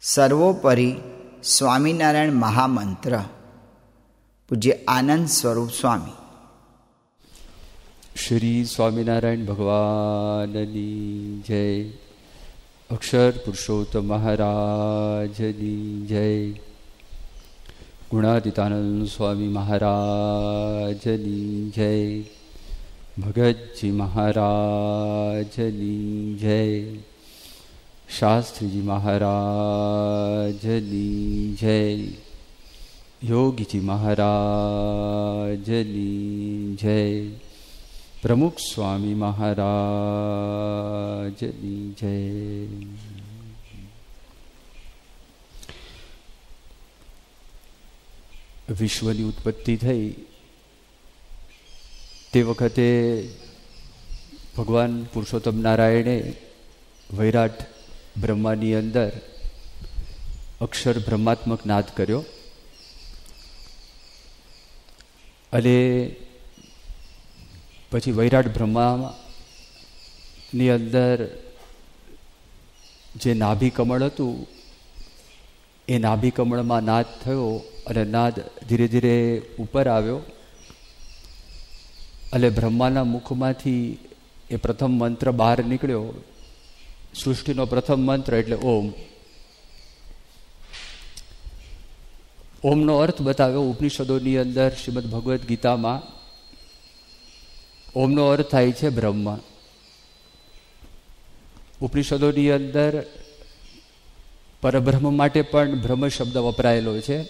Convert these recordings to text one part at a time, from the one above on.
સર્વોપરી સ્વામિનારાયણ મહામંત્ર, પૂજ્ય આનંદ સ્વરૂપ સ્વામી. શ્રી સ્વામિનારાયણ ભગવાનની જય, અક્ષર પુરુષોત્તમ મહારાજની જય, ગુણાતીતાનંદ સ્વામી મહારાજની જય, ભગતજી મહારાજની જય. શાસ્ત્રીજી મહારાજની જય. યોગીજી મહારાજની જય. પ્રમુખ સ્વામી મહારાજની જય. વિશ્વની ઉત્પત્તિ થઈ તે વખતે ભગવાન પુરુષોત્તમ નારાયણે વૈરાટ બ્રહ્માની અંદર અક્ષર બ્રહ્માત્મક નાદ કર્યો. અને પછી વૈરાટ બ્રહ્માની અંદર જે નાભી કમળ હતું, એ નાભી કમળમાં નાદ થયો અને નાદ ધીરે ધીરે ઉપર આવ્યો. અને બ્રહ્માના મુખમાંથી એ પ્રથમ મંત્ર બહાર નીકળ્યો. સૃષ્ટિનો પ્રથમ મંત્ર એટલે ઓમ. ઓમનો અર્થ બતાવ્યો ઉપનિષદોની અંદર, શ્રીમદ ભગવદ્ ગીતામાં. ઓમનો અર્થ થાય છે બ્રહ્મ. ઉપનિષદોની અંદર પરબ્રહ્મ માટે પણ બ્રહ્મ શબ્દ વપરાયેલો છે.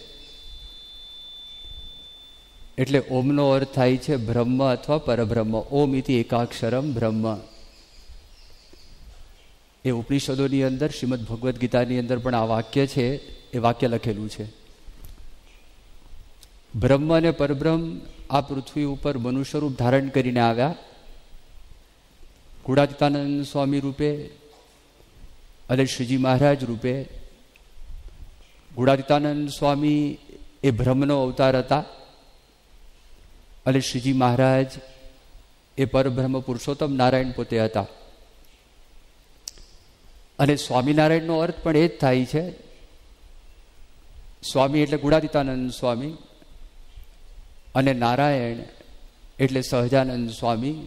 એટલે ઓમનો અર્થ થાય છે બ્રહ્મ અથવા પરબ્રહ્મ. ઓમ ઇતિ એકાક્ષરમ બ્રહ્મ. એ ઉપનિષદોની અંદર, શ્રીમદ ભગવદ્ ગીતાની અંદર પણ આ વાક્ય છે, એ વાક્ય લખેલું છે. બ્રહ્મ અને પરબ્રહ્મ આ પૃથ્વી ઉપર મનુષ્ય રૂપ ધારણ કરીને આવ્યા. ગુડાતીતાનંદ સ્વામી રૂપે, અને શ્રીજી મહારાજ રૂપે. ગુડાતીતાનંદ સ્વામી એ બ્રહ્મનો અવતાર હતા. અને શ્રીજી મહારાજ એ પરબ્રહ્મ પુરુષોત્તમ નારાયણ પોતે હતા. અને સ્વામિનારાયણનો અર્થ પણ એ જ થાય છે. સ્વામી એટલે ગુણાતીતાનંદ સ્વામી અને નારાયણ એટલે સહજાનંદ સ્વામી.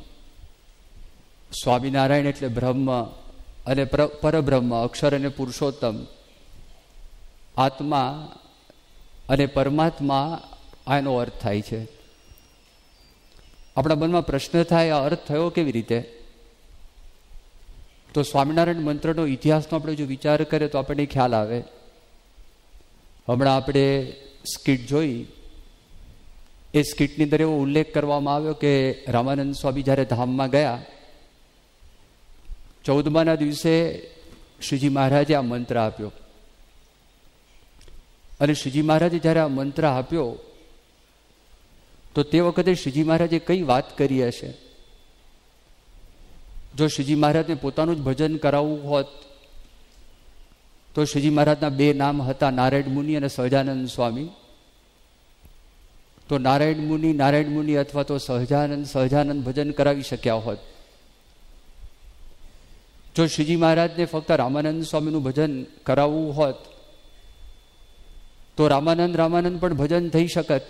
સ્વામિનારાયણ એટલે બ્રહ્મ અને પરબ્રહ્મ, અક્ષર અને પુરુષોત્તમ. આત્મા અને પરમાત્મા આનો અર્થ થાય છે. આપણા મનમાં પ્રશ્ન થાય, આ અર્થ થયો કેવી રીતે? તો સ્વામિનારાયણ મંત્રનો ઇતિહાસનો આપણે જો વિચાર કરીએ તો આપણને ખ્યાલ આવે. હમણાં આપણે સ્કીટ જોઈ. એ સ્કીટની અંદર એવો ઉલ્લેખ કરવામાં આવ્યો કે રામાનંદ સ્વામી જ્યારે ધામમાં ગયા, ચૌદમાના દિવસે શ્રીજી મહારાજે આ મંત્ર આપ્યો. અને શ્રીજી મહારાજે જ્યારે આ મંત્ર આપ્યો, તો તે વખતે શ્રીજી મહારાજે કઈ વાત કરી હશે? જો શ્રીજી મહારાજને પોતાનું જ ભજન કરાવવું હોત, તો શ્રીજી મહારાજના બે નામ હતા, નારાયણ મુનિ અને સહજાનંદ સ્વામી. તો નારાયણ મુનિ નારાયણ મુનિ અથવા તો સહજાનંદ સહજાનંદ ભજન કરાવી શક્યા હોત. જો શ્રીજી મહારાજને ફક્ત રામાનંદ સ્વામીનું ભજન કરાવવું હોત, તો રામાનંદ રામાનંદ પણ ભજન થઈ શકત.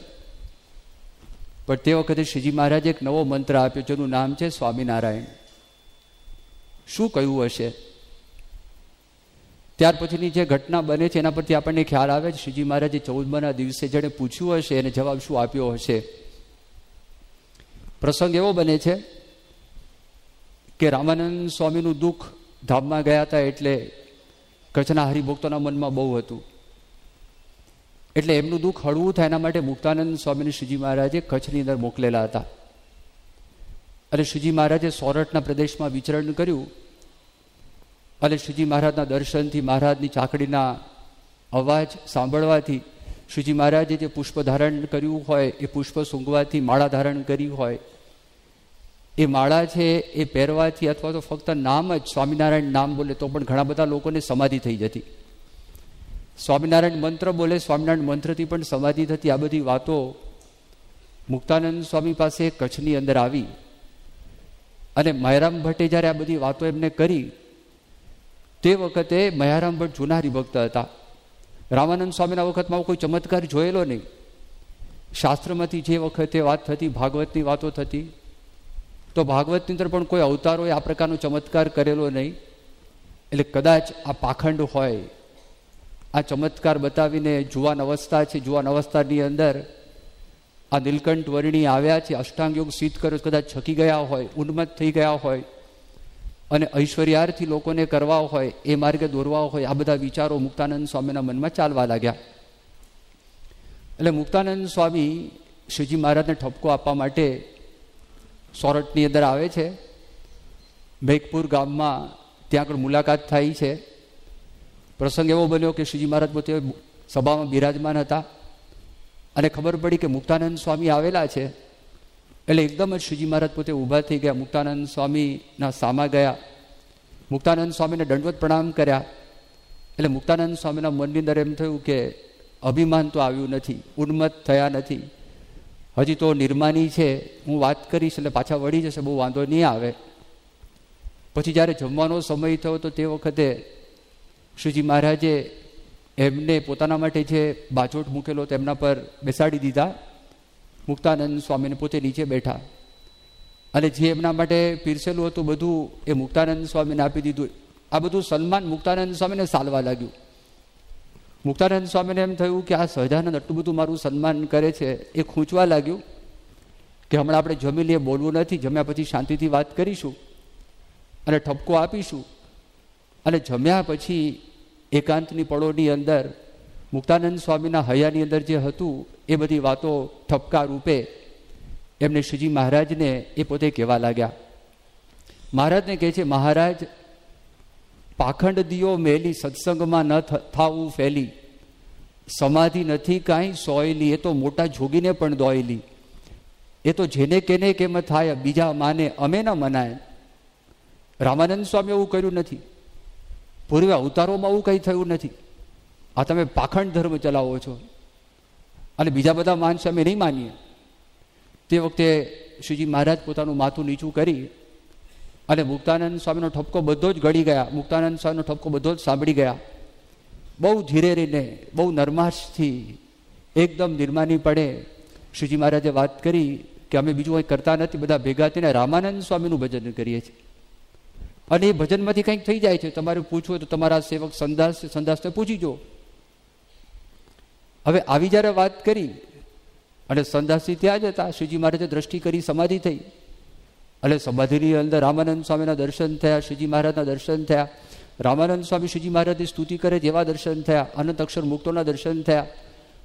પણ તે વખતે શ્રીજી મહારાજે એક નવો મંત્ર આપ્યો, જેનું નામ છે સ્વામિનારાયણ. શું કહ્યું હશે? ત્યાર પછીની જે ઘટના બને છે, એના પરથી આપણને ખ્યાલ આવે છે. શ્રીજી મહારાજે ચૌદમાના દિવસે જેણે પૂછ્યું હશે, એને જવાબ શું આપ્યો હશે? પ્રસંગ એવો બને છે કે રામાનંદ સ્વામીનું દુઃખ ધામમાં ગયા હતા એટલે કચ્છના હરિભક્તોના મનમાં બહુ હતું. એટલે એમનું દુઃખ હળવું થાય એના માટે મુક્તાનંદ સ્વામીને શ્રીજી મહારાજે કચ્છની અંદર મોકલેલા હતા. અને શ્રીજી મહારાજે સોરઠના પ્રદેશમાં વિચરણ કર્યું. અને શ્રીજી મહારાજના દર્શનથી, મહારાજની ચાકડીના અવાજ સાંભળવાથી, શ્રીજી મહારાજે જે પુષ્પ ધારણ કર્યું હોય, એ પુષ્પ સૂંઘવાથી માળા ધારણ કરી હોય, એ માળા છે એ પહેરવાથી અથવા તો ફક્ત નામ જ સ્વામિનારાયણ નામ બોલે તો પણ ઘણા બધા લોકોને સમાધિ થઈ જતી. સ્વામિનારાયણ મંત્ર બોલે, સ્વામિનારાયણ મંત્રથી પણ સમાધિ થતી આ બધી વાતો મુક્તાનંદ સ્વામી પાસે કચ્છની અંદર આવી. અને મહેરામ ભટ્ટે જ્યારે આ બધી વાતો એમને કરી, તે વખતે મયારામ ભટ્ટ જૂના હરિભક્ત હતા. રામાનંદ સ્વામીના વખતમાં કોઈ ચમત્કાર જોયેલો નહીં. શાસ્ત્રમાંથી જે વખતે વાત થતી, ભાગવતની વાતો થતી, તો ભાગવતની અંદર પણ કોઈ અવતારોએ આ પ્રકારનો ચમત્કાર કરેલો નહીં. એટલે કદાચ આ પાખંડ હોય, આ ચમત્કાર બતાવીને જુવાન અવસ્થા છે, જુવાન અવસ્થાની અંદર આ નીલકંઠ વર્ણી આવ્યા છે, અષ્ટાંગ યોગ સિદ્ધ કર્યો કદાચ છકી ગયા હોય ઉન્મત થઈ ગયા હોય, અને ઐશ્વર્યાર્થી લોકોને કરવા હોય, એ માર્ગે દોરવા હોય, આ બધા વિચારો મુક્તાનંદ સ્વામીના મનમાં ચાલવા લાગ્યા. એટલે મુક્તાનંદ સ્વામી શિવજી મહારાજને ઠપકો આપવા માટે સોરઠની અંદર આવે છે. મેઘપુર ગામમાં ત્યાં આગળ મુલાકાત થાય છે. પ્રસંગ એવો બન્યો કે શ્રીજી મહારાજ પોતે સભામાં બિરાજમાન હતા. અને ખબર પડી કે મુક્તાનંદ સ્વામી આવેલા છે. એટલે એકદમ જ શ્રીજી મહારાજ પોતે ઊભા થઈ ગયા. મુક્તાનંદ સ્વામીના સામા ગયા. મુક્તાનંદ સ્વામીને દંડવત પ્રણામ કર્યા. એટલે મુક્તાનંદ સ્વામીના મનની અંદર એમ થયું કે અભિમાન તો આવ્યું નથી ઉન્મત થયા નથી. હજી તો નિર્માની છે. હું વાત કરીશ એટલે પાછા વળી જશે, બહુ વાંધો નહીં આવે. પછી જ્યારે જમવાનો સમય થયો તો તે વખતે શ્રીજી મહારાજે એમને પોતાના માટે જે બાજોટ મૂકેલો તેમના પર બેસાડી દીધા. મુક્તાનંદ સ્વામીને પોતે નીચે બેઠા. અને જે એમના માટે પીરસેલું હતું બધું એ મુક્તાનંદ સ્વામીને આપી દીધું. આ બધું સન્માન મુક્તાનંદ સ્વામીને સાલવા લાગ્યું. મુક્તાનંદ સ્વામીને એમ થયું કે આ સહજાનંદ આટલું બધું મારું સન્માન કરે છે એ ખૂંચવા લાગ્યું કે હમણાં આપણે જમી લઈએ, બોલવું નથી, જમ્યા પછી શાંતિથી વાત કરીશું અને ઠપકો આપીશું. અને જમ્યા પછી એકાંતની પળોની અંદર મુક્તાનંદ સ્વામીના હયાની અંદર જે હતું, એ બધી વાતો ઠપકા રૂપે એમને શ્રીજી મહારાજને એ પોતે કહેવા લાગ્યા. મહારાજને કહે છે, મહારાજ પાખંડ દિયો મેલી સત્સંગમાં ન થાવું ફેલી. સમાધિ નથી કાંઈ સોયલી, એ તો મોટા જોગીને પણ દોયલી. એ તો જેને કેને કેમ થાય, બીજા માને અમે ન મનાય. રામાનંદ સ્વામી એવું કર્યું નથી. પૂર્વે અવતારોમાં એવું કંઈ થયું નથી. આ તમે પાખંડ ધર્મ ચલાવો છો. અને બીજા બધા માનશે અમે નહીં માનીએ. તે વખતે શ્રીજી મહારાજ પોતાનું માથું નીચું કરી અને મુક્તાનંદ સ્વામીનો ઠપકો બધો જ ગળી ગયા. મુક્તાનંદ સ્વામીનો ઠપકો બધો જ સાંભળી ગયા. બહુ ધીરે રહીને, બહુ નરમાશથી એકદમ નિર્માની પડે શ્રીજી મહારાજે વાત કરી કે અમે બીજું કંઈ કરતા નથી. બધા ભેગા થઈને રામાનંદ સ્વામીનું ભજન કરીએ છીએ. અને એ ભજનમાંથી કંઈક થઈ જાય છે. તમારે પૂછવું તો તમારા સેવક સંદાસ સંદાસને પૂછી જુઓ. હવે આવી જ્યારે વાત કરી અને સંદાસથી ત્યાં જ હતા, શ્રીજી મહારાજે દ્રષ્ટિ કરી, સમાધિ થઈ. એટલે સમાધિની અંદર રામાનંદ સ્વામીના દર્શન થયા, શ્રીજી મહારાજના દર્શન થયા. રામાનંદ સ્વામી શ્રીજી મહારાજની સ્તુતિ કરે જેવા દર્શન થયા. અનંત અક્ષર મુક્તોના દર્શન થયા.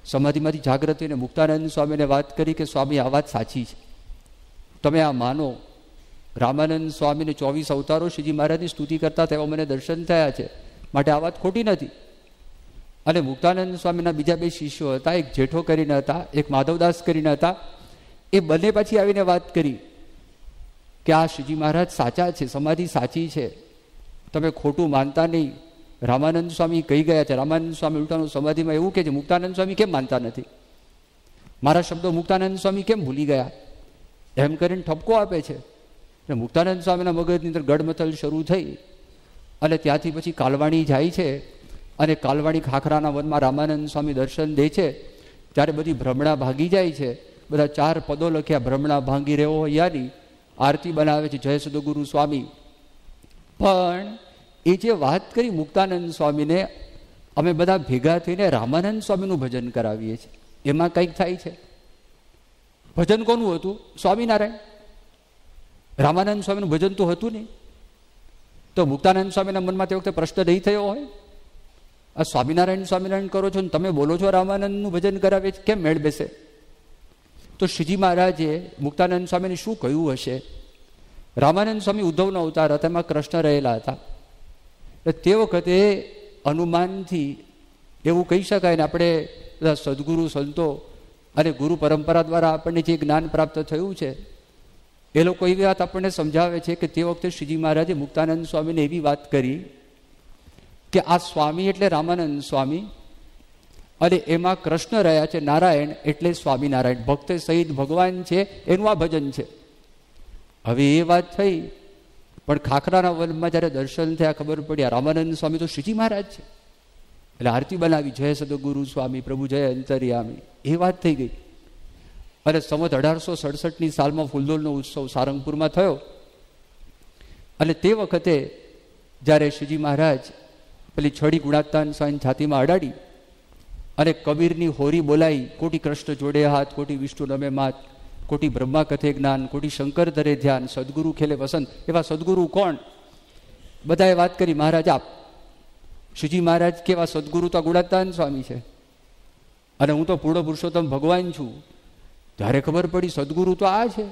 સમાધિમાંથી જાગૃતિને મુક્તાનંદ સ્વામીને વાત કરી કે, સ્વામી, આ વાત સાચી છે. તમે આ માનો. રામાનંદ સ્વામીને ચોવીસ અવતારો શ્રીજી મહારાજની સ્તુતિ કરતા તેવા મને દર્શન થયા છે. માટે આ વાત ખોટી નથી. અને મુક્તાનંદ સ્વામીના બીજા બે શિષ્યો હતા, એક જેઠો કરીને હતા, એક માધવદાસ કરીને હતા. એ બંને પછી આવીને વાત કરી કે આ શ્રીજી મહારાજ સાચા છે, સમાધિ સાચી છે. તમે ખોટું માનતા નહીં. રામાનંદ સ્વામી કહી ગયા છે, રામાનંદ સ્વામી ઉલટાનું સમાધિમાં એવું કે છે, મુક્તાનંદ સ્વામી કેમ માનતા નથી? મારા શબ્દો મુક્તાનંદ સ્વામી કેમ ભૂલી ગયા? એમ કરીને ઠપકો આપે છે. એટલે મુક્તાનંદ સ્વામીના મગજની અંદર ગડમથલ શરૂ થઈ અને ત્યાંથી પછી કાલવાણી જાય છે અને કાલવાણી ખાખરાના વનમાં રામાનંદ સ્વામી દર્શન દે છે, ત્યારે બધી ભ્રમણા ભાગી જાય છે. બધા ચાર પદો લખ્યા, ભ્રમણા ભાંગી રહ્યો યાની, આરતી બનાવે છે, જય સદગુરુ સ્વામી. પણ એ જે વાત કરી મુક્તાનંદ સ્વામીને, અમે બધા ભેગા થઈને રામાનંદ સ્વામીનું ભજન કરાવીએ છીએ. એમાં કંઈક થાય છે. ભજન કોનું હતું? સ્વામિનારાયણ. રામાનંદ સ્વામીનું ભજન તો હતું નહીં. તો મુક્તાનંદ સ્વામીના મનમાં તે વખતે પ્રશ્ન નહીં થયો હોય? આ સ્વામિનારાયણ સ્વામિનારાયણ કરો છો ને તમે બોલો છો રામાનંદનું ભજન કરાવે કેમ મેળ બેસે? તો શ્રીજી મહારાજે મુક્તાનંદ સ્વામીને શું કહ્યું હશે? રામાનંદ સ્વામી ઉદ્ધવનો અવતાર હતા, એમાં કૃષ્ણ રહેલા હતા. તે વખતે અનુમાનથી એવું કહી શકાય ને આપણે બધા સદગુરુ, સંતો અને ગુરુ પરંપરા દ્વારા આપણને જે જ્ઞાન પ્રાપ્ત થયું છે એ લોકો એવી વાત આપણને સમજાવે છે કે તે વખતે શ્રીજી મહારાજે મુક્તાનંદ સ્વામીને એવી વાત કરી કે આ સ્વામી એટલે રામાનંદ સ્વામી અને એમાં કૃષ્ણ રહ્યા છે નારાયણ એટલે સ્વામિનારાયણ. ભક્ત સહિત ભગવાન છે, એનું આ ભજન છે. હવે એ વાત થઈ, પણ ખાખરાના વનમાં જ્યારે દર્શન થયા, ખબર પડી રામાનંદ સ્વામી તો શ્રીજી મહારાજ છે. એટલે આરતી બનાવી, જય સદગુરુ સ્વામી, પ્રભુ જય અંતરિયામી. એ વાત થઈ ગઈ. અને સંવત અઢારસો સડસઠની સાલમાં ફૂલદોલનો ઉત્સવ સારંગપુરમાં થયો. અને તે વખતે જ્યારે શ્રીજી મહારાજ પેલી છડી ગુણાતાન સ્વામી છાતીમાં અડાડી અને કબીરની હોરી બોલાઈ, કોટી કૃષ્ણ જોડે હાથ, કોટી વિષ્ણુ નમે માત, કોટી બ્રહ્મા કથે જ્ઞાન, કોટી શંકર ધરે ધ્યાન, સદગુરુ ખેલે વસંત, એવા સદગુરુ કોણ? બધાએ વાત કરી, મહારાજ, આપ શ્રીજી મહારાજ કેવા સદગુરુ તો ગુણાતાન સ્વામી છે. અને હું તો પૂર્ણ પુરુષોત્તમ ભગવાન છું. ત્યારે ખબર પડી, સદગુરુ તો આ છે.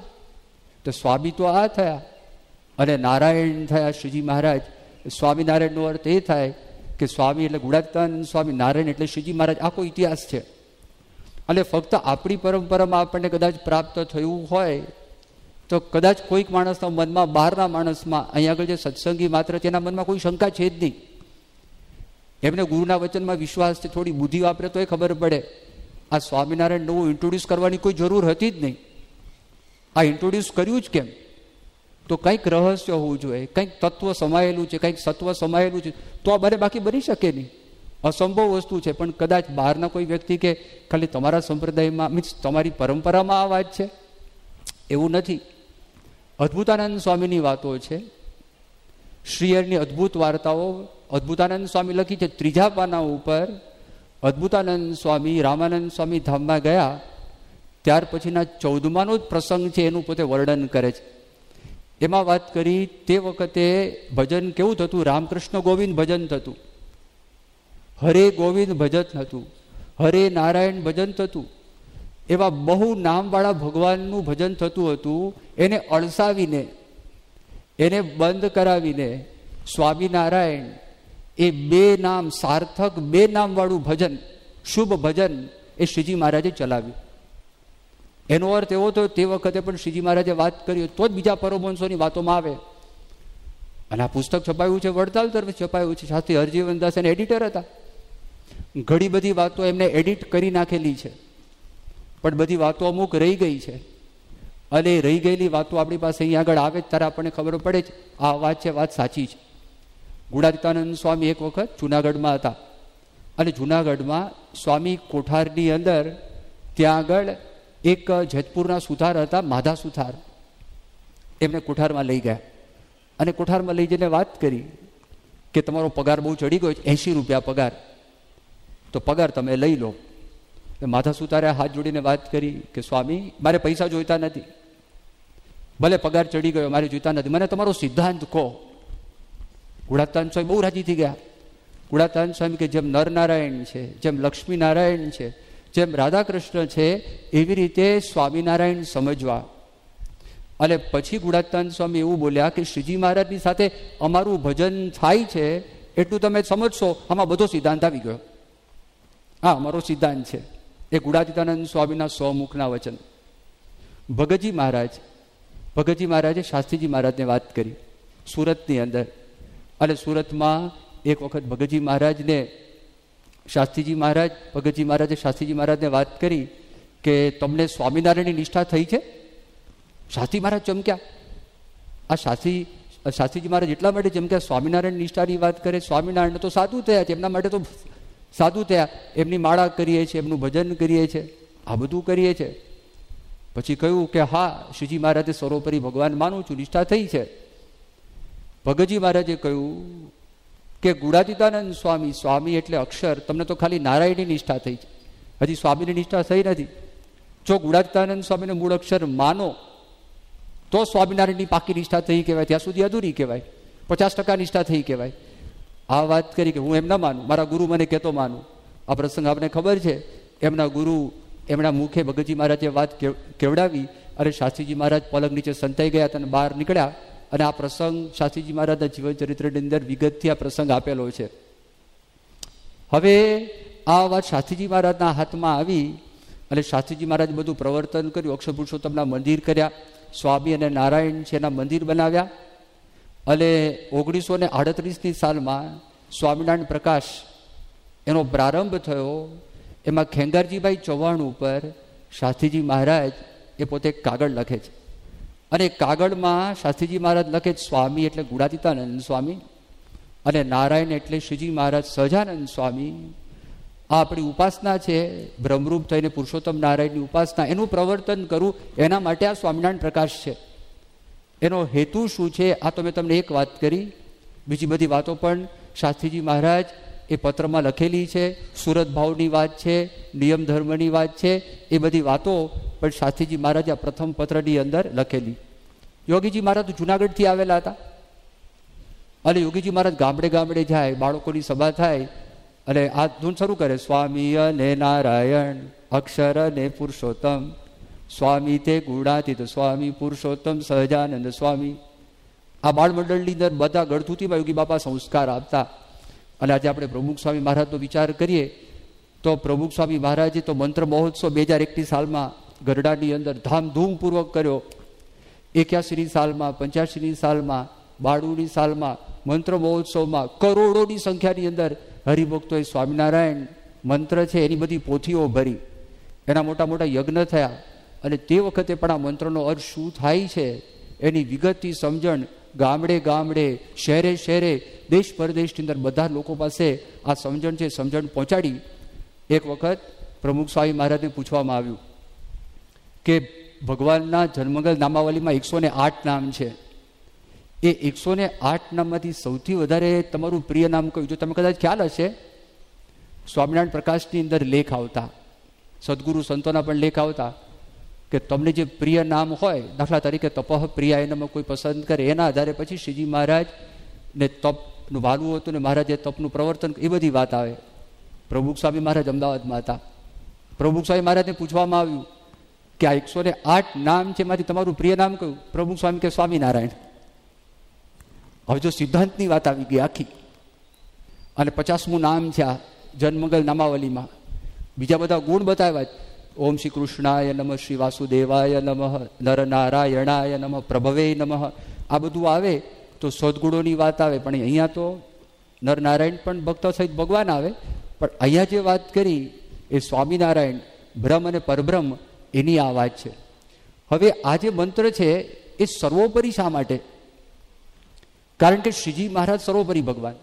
તો સ્વામી તો આ થયા. અને નારાયણ થયા શ્રીજી મહારાજ. સ્વામિનારાયણનો અર્થ એ થાય કે સ્વામી એટલે ગુણાતાનંદ સ્વામી નારાયણ એટલે શ્રીજી મહારાજ. આખો ઇતિહાસ છે. અને ફક્ત આપણી પરંપરામાં આપણને કદાચ પ્રાપ્ત થયું હોય, તો કદાચ કોઈક માણસના મનમાં, બહારના માણસમાં અહીંયા આગળ જે સત્સંગી માત્ર તેના મનમાં કોઈ શંકા છે જ નહીં. એમને ગુરુના વચનમાં વિશ્વાસ છે, થોડી બુદ્ધિ વાપરે તો એ ખબર પડે. આ સ્વામિનારાયણ નવું ઇન્ટ્રોડ્યુસ કરવાની કોઈ જરૂર હતી જ નહીં. આ ઇન્ટ્રોડ્યુસ કર્યું જ કેમ? તો કંઈક રહસ્ય હોવું જોઈએ, કંઈક તત્વ સમાયેલું છે, કંઈક સત્વ સમાયેલું છે. તો આ બને બાકી બની શકે નહીં. અસંભવ વસ્તુ છે, પણ કદાચ બહારના કોઈ વ્યક્તિ કે ખાલી તમારા સંપ્રદાયમાં, મીન્સ તમારી પરંપરામાં આ વાત છે? એવું નથી. અદ્ભુતાનંદ સ્વામીની વાતો છે. શ્રીયરની અદ્ભુત વાર્તાઓ અદ્ભુતાનંદ સ્વામી લખી છે. ત્રીજા પાના ઉપર અદ્ભુતાનંદ સ્વામી, રામાનંદ સ્વામી ધામમાં ગયા, ત્યાર પછીના ચૌદમાનો જ પ્રસંગ છે એનું પોતે વર્ણન કરે છે. એમાં વાત કરી, તે વખતે ભજન કેવું થતું? રામકૃષ્ણ ગોવિંદ ભજન થતું. હરે ગોવિંદ ભજન હતું હરે નારાયણ ભજન થતું. એવા બહુ નામવાળા ભગવાનનું ભજન થતું હતું. એને અળસાવીને, એને બંધ કરાવીને સ્વામિનારાયણ એ બે નામ સાર્થક બે નામવાળું ભજન, શુભ ભજન એ શ્રીજી મહારાજે ચલાવ્યું. એનો અર્થ એવો તો તે વખતે પણ શ્રીજી મહારાજે વાત કરી તો જ બીજા પરમહંસોની વાતોમાં આવે. અને આ પુસ્તક છપાયું છે, વડતાલ તરફ છપાયું છે. શાસ્ત્રી હરજીવનદાસ એને એડિટર હતા. ઘણી બધી વાતો એમને એડિટ કરી નાખેલી છે. પણ બધી વાતો અમુક રહી ગઈ છે. અને રહી ગયેલી વાતો આપણી પાસે અહીં આગળ આવે ત્યારે આપણને ખબર પડે છે. આ વાત છે, વાત સાચી છે. ગુણાતીતાનંદ સ્વામી એક વખત જુનાગઢમાં હતા. અને જુનાગઢમાં સ્વામી કોઠારની અંદર ત્યાં આગળ એક જેતપુરના સુથાર હતા, માધા સુથાર. એમને કોઠારમાં લઈ ગયા. અને કોઠારમાં લઈ જઈને વાત કરી કે તમારો પગાર બહુ ચડી ગયો છે, એંશી રૂપિયા પગાર. તો પગાર તમે લઈ લો. માધા સુતારે હાથ જોડીને વાત કરી કે સ્વામી, મારે પૈસા જોઈતા નથી. ભલે પગાર ચડી ગયો, મારે જોઈતા નથી. મને તમારો સિદ્ધાંત કહો. ગુણાતાન સ્વામી બહુ રાજી થઈ ગયા. ગુણાતાન સ્વામી કે જેમ નરનારાયણ છે, જેમ લક્ષ્મી નારાયણ છે, જેમ રાધાકૃષ્ણ છે, એવી રીતે સ્વામિનારાયણ સમજવા. અને પછી ગુણાતાન સ્વામી એવું બોલ્યા કે શ્રીજી મહારાજની સાથે અમારું ભજન થાય છે, એટલું તમે સમજશો, આમાં બધો સિદ્ધાંત આવી ગયો. હા, અમારો સિદ્ધાંત છે. એ ગુડાતીતાનંદ સ્વામીના સ્વમુખના વચન. ભગતજી મહારાજ, ભગતજી મહારાજે શાસ્ત્રીજી મહારાજને વાત કરી, સુરતની અંદર. અને સુરતમાં એક વખત ભગતજી મહારાજને, શાસ્ત્રીજી મહારાજ, ભગતજી મહારાજે શાસ્ત્રીજી મહારાજને વાત કરી કે તમને સ્વામિનારાયણની નિષ્ઠા થઈ છે? શાસ્ત્રી મહારાજ ચમક્યા આ શાસ્ત્રી, શાસ્ત્રીજી મહારાજ એટલા માટે ચમક્યા સ્વામિનારાયણ નિષ્ઠાની વાત કરે સ્વામિનારાયણ તો સાધુ થયા છે, એમના માટે તો સાધુ થયા, એમની માળા કરીએ છીએ, એમનું ભજન કરીએ છીએ, આ બધું કરીએ છીએ. પછી કહ્યું કે હા, શ્રીજી મહારાજે સર્વોપરી ભગવાન માનું છું, નિષ્ઠા થઈ છે. ભગતજી મહારાજે કહ્યું કે ગુડાતીતાનંદ સ્વામી સ્વામી એટલે અક્ષર, તમને તો ખાલી નારાયણની નિષ્ઠા થઈ છે. હજી સ્વામીની નિષ્ઠા થઈ નથી. જો ગુડાતીતાનંદ સ્વામીને મૂળ અક્ષર માનો, તો સ્વામિનારાયણની પાકી નિષ્ઠા થઈ કહેવાય, ત્યાં સુધી અધૂરી કહેવાય. પચાસ ટકા નિષ્ઠા થઈ કહેવાય. આ વાત કરી કે હું એમ ના માનું, મારા ગુરુ મને કહેતો માનું. આ પ્રસંગ આપને ખબર છે. એમના ગુરુ, એમના મુખે ભગતજી મહારાજે વાત કેવડાવી અને શાસ્ત્રીજી મહારાજ પલંગ નીચે સંતાઈ ગયા અને બહાર નીકળ્યા. અને આ પ્રસંગ શાસ્ત્રીજી મહારાજના જીવન ચરિત્રની અંદર વિગતથી આ પ્રસંગ આપેલો છે. હવે આ વાત શાસ્ત્રીજી મહારાજના હાથમાં આવી અને શાસ્ત્રીજી મહારાજ બધું પ્રવર્તન કર્યું અક્ષર પુરુષોત્તમના મંદિર કર્યા, સ્વામી અને નારાયણ છે એના મંદિર બનાવ્યા, અને ઓગણીસો ને આડત્રીસની સાલમાં સ્વામિનારાયણ પ્રકાશ એનો પ્રારંભ થયો, એમાં ખેંગારજીભાઈ ચૌહાણ ઉપર શાસ્ત્રીજી મહારાજ એ પોતે કાગળ લખે છે. અને કાગળમાં શાસ્ત્રીજી મહારાજ લખે સ્વામી એટલે ગુણાતીતાનંદ સ્વામી અને નારાયણ એટલે શ્રીજી મહારાજ સહજાનંદ સ્વામી. આ આપણી ઉપાસના છે, બ્રહ્મરૂપ થઈને પુરુષોત્તમ નારાયણની ઉપાસના. એનું પ્રવર્તન કરવું એના માટે આ સ્વામિનારાયણ પ્રકાશ છે. એનો હેતુ શું છે, આ તો મેં તમને એક વાત કરી. બીજી બધી વાતો પણ શાસ્ત્રીજી મહારાજ એ પત્રમાં લખેલી છે. સુરત ભાવની વાત છે, નિયમ ધર્મની વાત છે. એ બધી વાતો પણ શાસ્ત્રીજી મહારાજ આ પ્રથમ પત્રની અંદર લખેલી. યોગીજી મહારાજ જુનાગઢથી આવેલા હતા. અને યોગીજી મહારાજ ગામડે ગામડે જાય, બાળકોની સભા થાય, અને આ ધૂન શરૂ કરે, સ્વામી અને નારાયણ અક્ષર અને પુરુષોત્તમ, સ્વામી તે ગુણાતીત, સ્વામી પુરુષોત્તમ, સહજાનંદ સ્વામી. આ બાળમંડળની અંદર બધા ગળથુતીમાં યોગી બાપા સંસ્કાર આપતા. અને આજે આપણે પ્રમુખ સ્વામી મહારાજનો વિચાર કરીએ, તો પ્રમુખ સ્વામી મહારાજે તો મંત્ર મહોત્સવ બે હજાર એકની સાલમાં ગરડાની અંદર ધામધૂમપૂર્વક કર્યો. એક્યાસીની સાલમાં, પંચ્યાસીની સાલમાં, બાળુની સાલમાં, મંત્ર મહોત્સવમાં, કરોડોની સંખ્યાની અંદર હરિભક્તોએ સ્વામિનારાયણ મંત્ર છે એની બધી પોથીઓ ભરી. એના મોટા મોટા યજ્ઞ થયા. અને તે વખતે પણ આ મંત્રનો અર્થ શું થાય છે એની વિગતથી સમજણ ગામડે ગામડે, શહેરે શહેરે, દેશ પરદેશની અંદર બધા લોકો પાસે આ સમજણ છે, સમજણ પહોંચાડી. એક વખત પ્રમુખ સ્વામી મહારાજને પૂછવામાં આવ્યું કે ભગવાનના જન્મગલ નામાવલીમાં એકસો ને આઠ નામ છે. એ એકસો ને આઠ નામમાંથી સૌથી વધારે તમારું પ્રિય નામ કયું? જો તમે કદાચ ખ્યાલ હશે, સ્વામિનારાયણ પ્રકાશની અંદર લેખ આવતા. સદગુરુ સંતોના પણ લેખ આવતા કે તમને જે પ્રિય નામ હોય, દાખલા તરીકે તપહ પ્રિયા એનામાં કોઈ પસંદ કરે, એના આધારે પછી શ્રીજી મહારાજ ને તપનું વાલું હતું ને મહારાજે તપનું પ્રવર્તન, એ બધી વાત આવે. પ્રભુ સ્વામી મહારાજ અમદાવાદમાં હતા. પ્રભુખ સ્વામી મહારાજને પૂછવામાં આવ્યું કે આ એકસો ને આઠ નામ છે, એમાંથી તમારું પ્રિય નામ કયું? પ્રમુખ સ્વામી કે સ્વામિનારાયણ? હવે જો સિદ્ધાંતની વાત આવી ગઈ આખી, અને પચાસમું નામ છે આ જન્મંગલ નામાવલીમાં, બીજા બધા ગુણ બતાવ્યા ઓમ શ્રી કૃષ્ણાય નમઃ શ્રી વાસુદેવાય નમઃ નરનારાયણાય નમઃ, પ્રભવે નમઃ. આ બધું આવે તો સદગુણોની વાત આવે, પણ અહીંયા તો નરનારાયણ પણ ભક્તો સહિત ભગવાન આવે. પણ અહીંયા જે વાત કરી એ સ્વામિનારાયણ, બ્રહ્મ અને પરબ્રહ્મ એની આ વાત છે. હવે આ જે મંત્ર છે, એ સર્વોપરી શા માટે? કારણ કે શ્રીજી મહારાજ સર્વોપરી ભગવાન.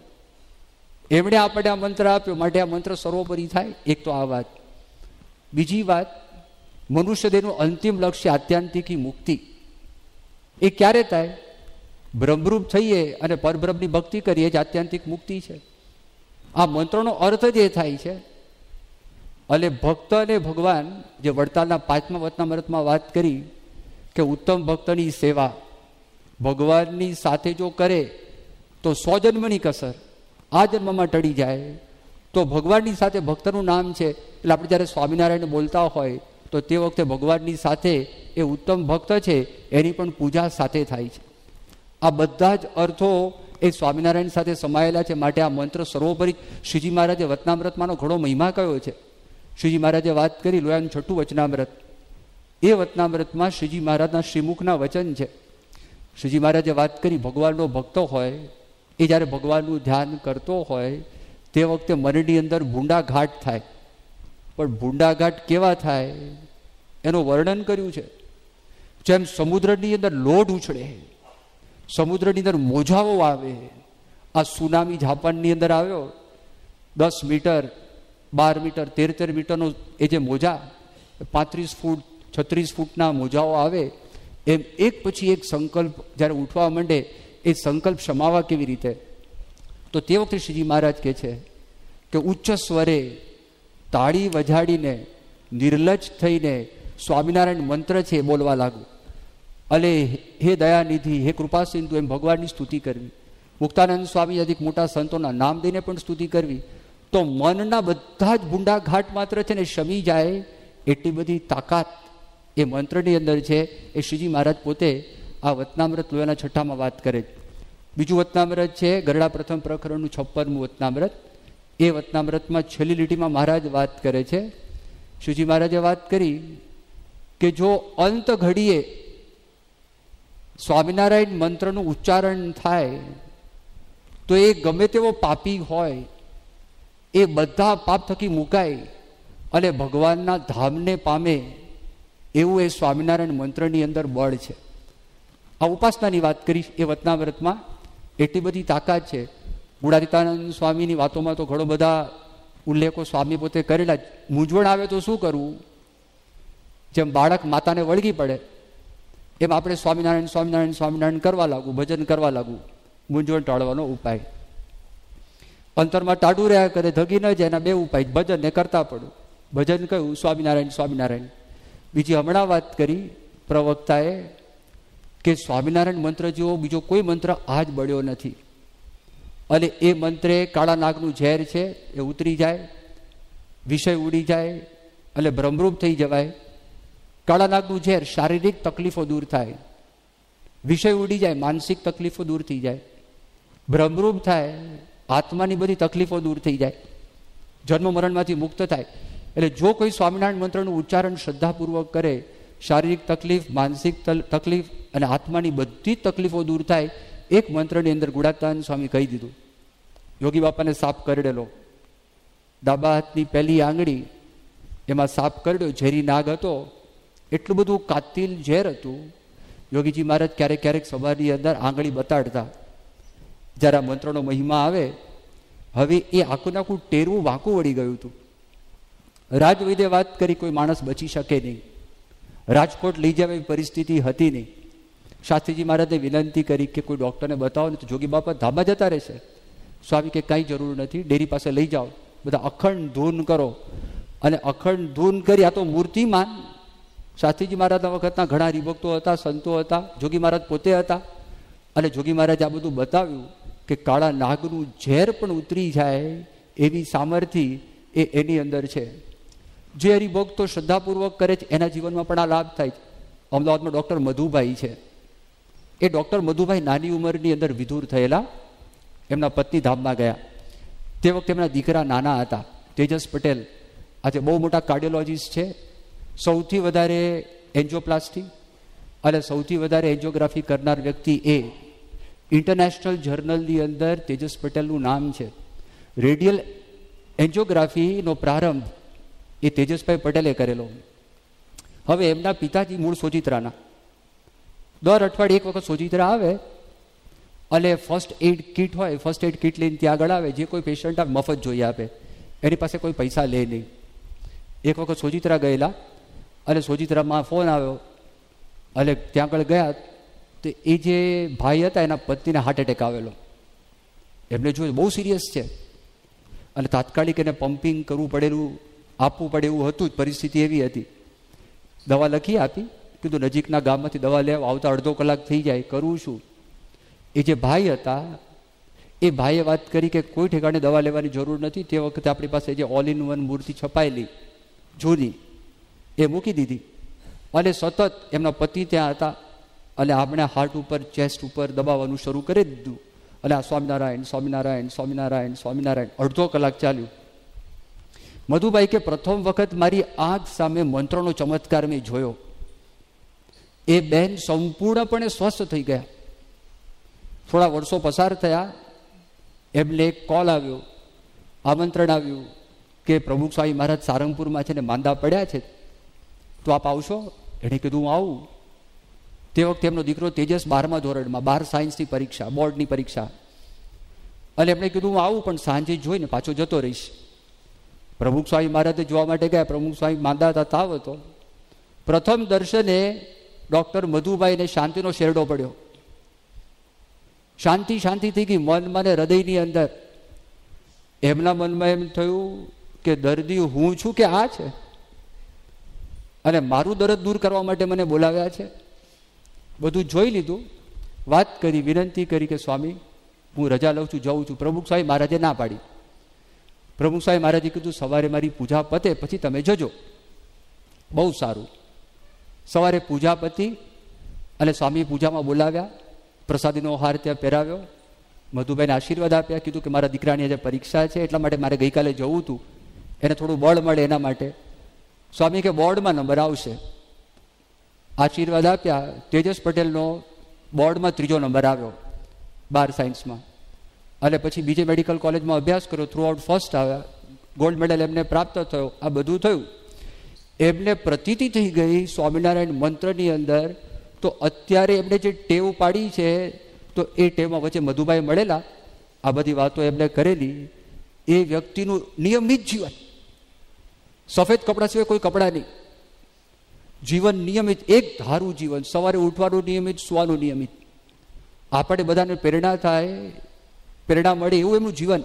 એમણે આપણે આ મંત્ર આપ્યો, માટે આ મંત્ર સર્વોપરી થાય, એક તો આ વાત. બીજી વાત મનુષ્ય દેહનું અંતિમ લક્ષ્ય આત્યાંતિકી મુક્તિ. એ ક્યારે થાય? બ્રહ્મરૂપ થઈએ અને પરબ્રહ્મની ભક્તિ કરીએ જ આત્યાંતિક મુક્તિ છે. આ મંત્રનો અર્થ જ એ થાય છે અને ભક્ત અને ભગવાન જે વડતાલના પાંચમા વતનામૃતમાં વાત કરી કે ઉત્તમ ભક્તની સેવા, ભગવાનની સાથે જો કરે તો સો જન્મની કસર, આ જન્મમાં ટળી જાય. તો ભગવાનની સાથે ભક્તનું નામ છે, એટલે આપણે જ્યારે સ્વામિનારાયણ બોલતા હોય, તો તે વખતે ભગવાનની સાથે એ ઉત્તમ ભક્ત છે, એની પણ પૂજા સાથે થાય છે. આ બધા જ અર્થો એ સ્વામિનારાયણ સાથે સમાયેલા છે. માટે આ મંત્ર સર્વોપરી શ્રીજી મહારાજે વતનામૃતમાંનો ઘણો મહિમા કયો છે. શ્રીજી મહારાજે વાત કરી, લોયાનું છઠ્ઠું વચનામૃત. એ વચનામૃતમાં શ્રીજી મહારાજના શ્રીમુખના વચન છે. શ્રીજી મહારાજે વાત કરી, ભગવાનનો ભક્તો હોય, એ જ્યારે ભગવાનનું ધ્યાન કરતો હોય, તે વખતે મનની અંદર ભૂંડાઘાટ થાય. પણ ભૂંડાઘાટ કેવા થાય? એનું વર્ણન કર્યું છે. જેમ સમુદ્રની અંદર લોઢ ઉછળે, સમુદ્રની અંદર મોજાઓ આવે. આ સુનામી જાપાનની અંદર આવ્યો. દસ મીટર બાર મીટર તેર તેર મીટરનો એ જે મોજા, પાંત્રીસ ફૂટ, છત્રીસ ફૂટના મોજાઓ આવે, એમ એક પછી એક સંકલ્પ જ્યારે ઉઠવા માંડે, એ સંકલ્પ સમાવા કેવી રીતે? તો તે વખતે શ્રીજી મહારાજ કહે છે કે ઉચ્ચ સ્વરે તાળી વજાડીને, નિર્લજ થઈને સ્વામિનારાયણ મંત્ર છે બોલવા લાગુ. અલે, હે દયાનિધિ, હે કૃપા સિંધુ એમ ભગવાનની સ્તુતિ કરવી. મુક્તાનંદ સ્વામી અધિક મોટા સંતોના નામ દઈને પણ સ્તુતિ કરવી. તો મનના બધા જ ભૂંડા ઘાટ માત્ર છે ને શમી જાય, એટલી બધી તાકાત એ મંત્રની અંદર છે. એ શ્રીજી મહારાજ પોતે આ વતનામૃત લોયાના છઠ્ઠામાં વાત કરે છે. બીજું વતનામૃત છે, ગરડા પ્રથમ પ્રકરણનું છપ્પનમું વતનામૃત. એ વતનામૃતમાં છેલ્લી લીટીમાં મહારાજ વાત કરે છે. શ્રીજી મહારાજે વાત કરી કે જો અંત ઘડીએ સ્વામિનારાયણ મંત્રનું ઉચ્ચારણ થાય, તો એ ગમે તેવો પાપી હોય. એ બધા પાપ થકી મુકાય અને ભગવાનના ધામને પામે એવું એ સ્વામિનારાયણ મંત્રની અંદર બળ છે. આ ઉપાસનાની વાત કરીશ એ વતનાવ્રતમાં. એટલી બધી તાકાત છે. ગુણાતીતાનંદ સ્વામીની વાતોમાં તો ઘણો બધા ઉલ્લેખો સ્વામી પોતે કરેલા મૂંઝવણ આવે તો શું કરવું? જેમ બાળક માતાને વળગી પડે, એમ આપણે સ્વામિનારાયણ સ્વામિનારાયણ સ્વામિનારાયણ કરવા લાગુ, ભજન કરવા લાગુ. મૂંઝવણ ટાળવાનો ઉપાય. અંતરમાં ટાઢું રહ્યા કરે, ધગી ન જાય, એના બે ઉપાય. ભજન ને કરતા પડું. ભજન કહ્યું સ્વામિનારાયણ સ્વામિનારાયણ. બીજી હમણાં વાત કરી પ્રવક્તાએ કે સ્વામિનારાયણ મંત્ર જેવો બીજો કોઈ મંત્ર આજ બળ્યો નથી. અને એ મંત્રે કાળા નાગનું ઝેર છે, એ ઉતરી જાય, વિષય ઉડી જાય એટલે ભ્રમરૂપ થઈ જવાય. કાળા નાગનું ઝેર શારીરિક તકલીફો દૂર થાય. વિષય ઉડી જાય, માનસિક તકલીફો દૂર થઈ જાય. ભ્રમરૂપ થાય આત્માની બધી તકલીફો દૂર થઈ જાય. જન્મ મરણમાંથી મુક્ત થાય. એટલે જો કોઈ સ્વામિનારાયણ મંત્રનું ઉચ્ચારણ શ્રદ્ધાપૂર્વક કરે, શારીરિક તકલીફ, માનસિક તકલીફ અને આત્માની બધી તકલીફો દૂર થાય, એક મંત્રની અંદર ગુણાતાન સ્વામી કહી દીધું. યોગી બાપાને સાપ કરડેલો. ડાબા હાથની પહેલી આંગળી એમાં સાપ કરડ્યો, ઝેરી નાગ હતો. એટલું બધું કાતિલ ઝેર હતું. યોગીજી મહારાજ ક્યારેક ક્યારેક સવારની અંદર આંગળી બતાડતા. જ્યારે મંત્રનો મહિમા આવે, હવે એ આખું આખું ટેરવું વાંકું વળી ગયું હતું. રાજવૈદ્ય વાત કરી, કોઈ માણસ બચી શકે નહીં. રાજકોટ લઈ જવા એવી પરિસ્થિતિ હતી નહીં. શાસ્ત્રીજી મહારાજે વિનંતી કરી કે કોઈ ડૉક્ટરને બતાવો ને તો જોગી બાપા ધાબા જતા રહેશે. સ્વામી કે કાંઈ જરૂર નથી, ડેરી પાસે લઈ જાઓ. બધા અખંડ ધૂન કરો. અને અખંડ ધૂન કરી, આ તો મૂર્તિમાન. શાસ્ત્રીજી મહારાજના વખતના ઘણા હરિભક્તો હતા, સંતો હતા, જોગી મહારાજ પોતે હતા. અને જોગી મહારાજે આ બધું બતાવ્યું. કે કાળા નાગનું ઝેર પણ ઉતરી જાય એવી સામર્થ્ય એ એની અંદર છે. જે હરિભક્તો શ્રદ્ધાપૂર્વક કરે છે, એના જીવનમાં પણ આ લાભ થાય છે. અમદાવાદમાં ડૉક્ટર મધુભાઈ છે. એ ડૉક્ટર મધુભાઈ નાની ઉંમરની અંદર વિધુર થયેલા, એમના પત્ની ધામમાં ગયા. તે વખતે એમના દીકરા નાના હતા, તેજસ પટેલ. આજે બહુ મોટા કાર્ડિયોલોજીસ્ટ છે. સૌથી વધારે એન્જિયોપ્લાસ્ટી અને સૌથી વધારે એન્જિયોગ્રાફી કરનાર વ્યક્તિ એ ઇન્ટરનેશનલ જર્નલની અંદર તેજસ પટેલનું નામ છે. રેડિયલ એન્જિયોગ્રાફીનો પ્રારંભ એ તેજસભાઈ પટેલે કરેલો. હવે એમના પિતાજી મૂળ સોજિત્રાના. દર અઠવાડિયે એક વખત સોજિત્રા આવે, અને ફર્સ્ટ એડ કીટ હોય ફર્સ્ટ એડ કીટ લઈને ત્યાં આગળ આવે, જે કોઈ પેશન્ટ આવે મફત જોઈ આપે. એની પાસે કોઈ પૈસા લે નહીં. એક વખત સોજિત્રા ગયેલા, અને સોજિત્રામાં ફોન આવ્યો, અને ત્યાં આગળ ગયા તો એ જે ભાઈ હતા, એના પત્નીને હાર્ટ એટેક આવેલો. એમને જોયું, બહુ સિરિયસ છે. અને તાત્કાલિક એને પમ્પિંગ કરવું પડેલું, આપવું પડે એવું હતું જ પરિસ્થિતિ એવી હતી. દવા લખી આપી, કીધું નજીકના ગામમાંથી દવા લેવા આવતા અડધો કલાક થઈ જાય, કરું શું એ જે ભાઈ હતા, એ ભાઈએ વાત કરી કે કોઈ ઠેકાણે દવા લેવાની જરૂર નથી. તે વખતે આપણી પાસે જે ઓલ ઇન વન મૂર્તિ છપાયેલી જૂની એ મૂકી દીધી. અને સતત એમના પતિ ત્યાં હતા. અને આપણે હાર્ટ ઉપર ચેસ્ટ ઉપર દબાવવાનું શરૂ કરી દીધું. અને આ સ્વામિનારાયણ સ્વામિનારાયણ સ્વામિનારાયણ સ્વામિનારાયણ. અડધો કલાક ચાલ્યું. મધુભાઈ કે પ્રથમ વખત મારી આંખ સામે મંત્રનો ચમત્કાર મેં જોયો. એ બેન સંપૂર્ણપણે સ્વસ્થ થઈ ગયા. થોડા વર્ષો પસાર થયા. એમને એક કોલ આવ્યો. આમંત્રણ આવ્યું કે પ્રમુખ સ્વામી મહારાજ સારંગપુરમાં છે ને માંદા પડ્યા છે. તો આપ આવશો? એણે કીધું, હું આવું. તે વખતે એમનો દીકરો તેજસ બારમા ધોરણમાં, બાર સાયન્સની પરીક્ષા, બોર્ડની પરીક્ષા. અને એમણે કીધું, હું આવું, પણ સાંજે જોઈને પાછો જતો રહીશ. પ્રમુખ સ્વામી મહારાજે જોવા માટે ગયા. પ્રમુખ સ્વામી માંદા હતા, તાવ હતો. પ્રથમ દર્શને ડૉક્ટર મધુભાઈને શાંતિનો શેરડો પડ્યો. શાંતિ શાંતિ થઈ ગઈ. મનમાં ને હૃદયની અંદર. એમના મનમાં એમ થયું કે, દર્દી, હું છું કે આ છે? અને મારું દર્દ દૂર કરવા માટે મને બોલાવ્યા છે. બધું જોઈ લીધું. વાત કરી, વિનંતી કરી કે સ્વામી, હું રજા લઉં છું, જાઉં છું. પ્રમુખ સ્વામી મહારાજે ના પાડી. પ્રમુખ સ્વામી મહારાજે કીધું, સવારે મારી પૂજા પતે, પછી તમે જજો. બહુ સારું. સવારે પૂજા પતી અને સ્વામી પૂજામાં બોલાવ્યા. પ્રસાદીનો હાર ત્યાં પહેરાવ્યો. મધુભાઈને આશીર્વાદ આપ્યા, કીધું કે મારા દીકરાની આજે પરીક્ષા છે, એટલા માટે મારે ગઈકાલે જવું હતું. એને થોડું બળ મળે એના માટે. સ્વામી કે, બોર્ડમાં નંબર આવશે. આશીર્વાદ આપ્યા. તેજસ પટેલનો બોર્ડમાં ત્રીજો નંબર આવ્યો બાર સાયન્સમાં. અને પછી બીજે મેડિકલ કોલેજમાં અભ્યાસ કર્યો. થ્રુ આઉટ ફર્સ્ટ આવ્યા. ગોલ્ડ મેડલ એમને પ્રાપ્ત થયો. આ બધું થયું. એમને પ્રતીતિ થઈ ગઈ સ્વામિનારાયણ મંત્રની અંદર. તો અત્યારે એમને જે ટેવ પાડી છે, તો એ ટેવમાં વચ્ચે મધુભાઈ મળેલા. આ બધી વાતો એમને કરેલી. એ વ્યક્તિનું નિયમિત જીવન. સફેદ કપડાં સિવાય કોઈ કપડાં નહીં. જીવન નિયમિત, એક ધારું જીવન, સવારે ઉઠવાનું નિયમિત, સુવાનું નિયમિત. આપણે બધાને પ્રેરણા થાય, પ્રેરણા મળે એવું એમનું જીવન.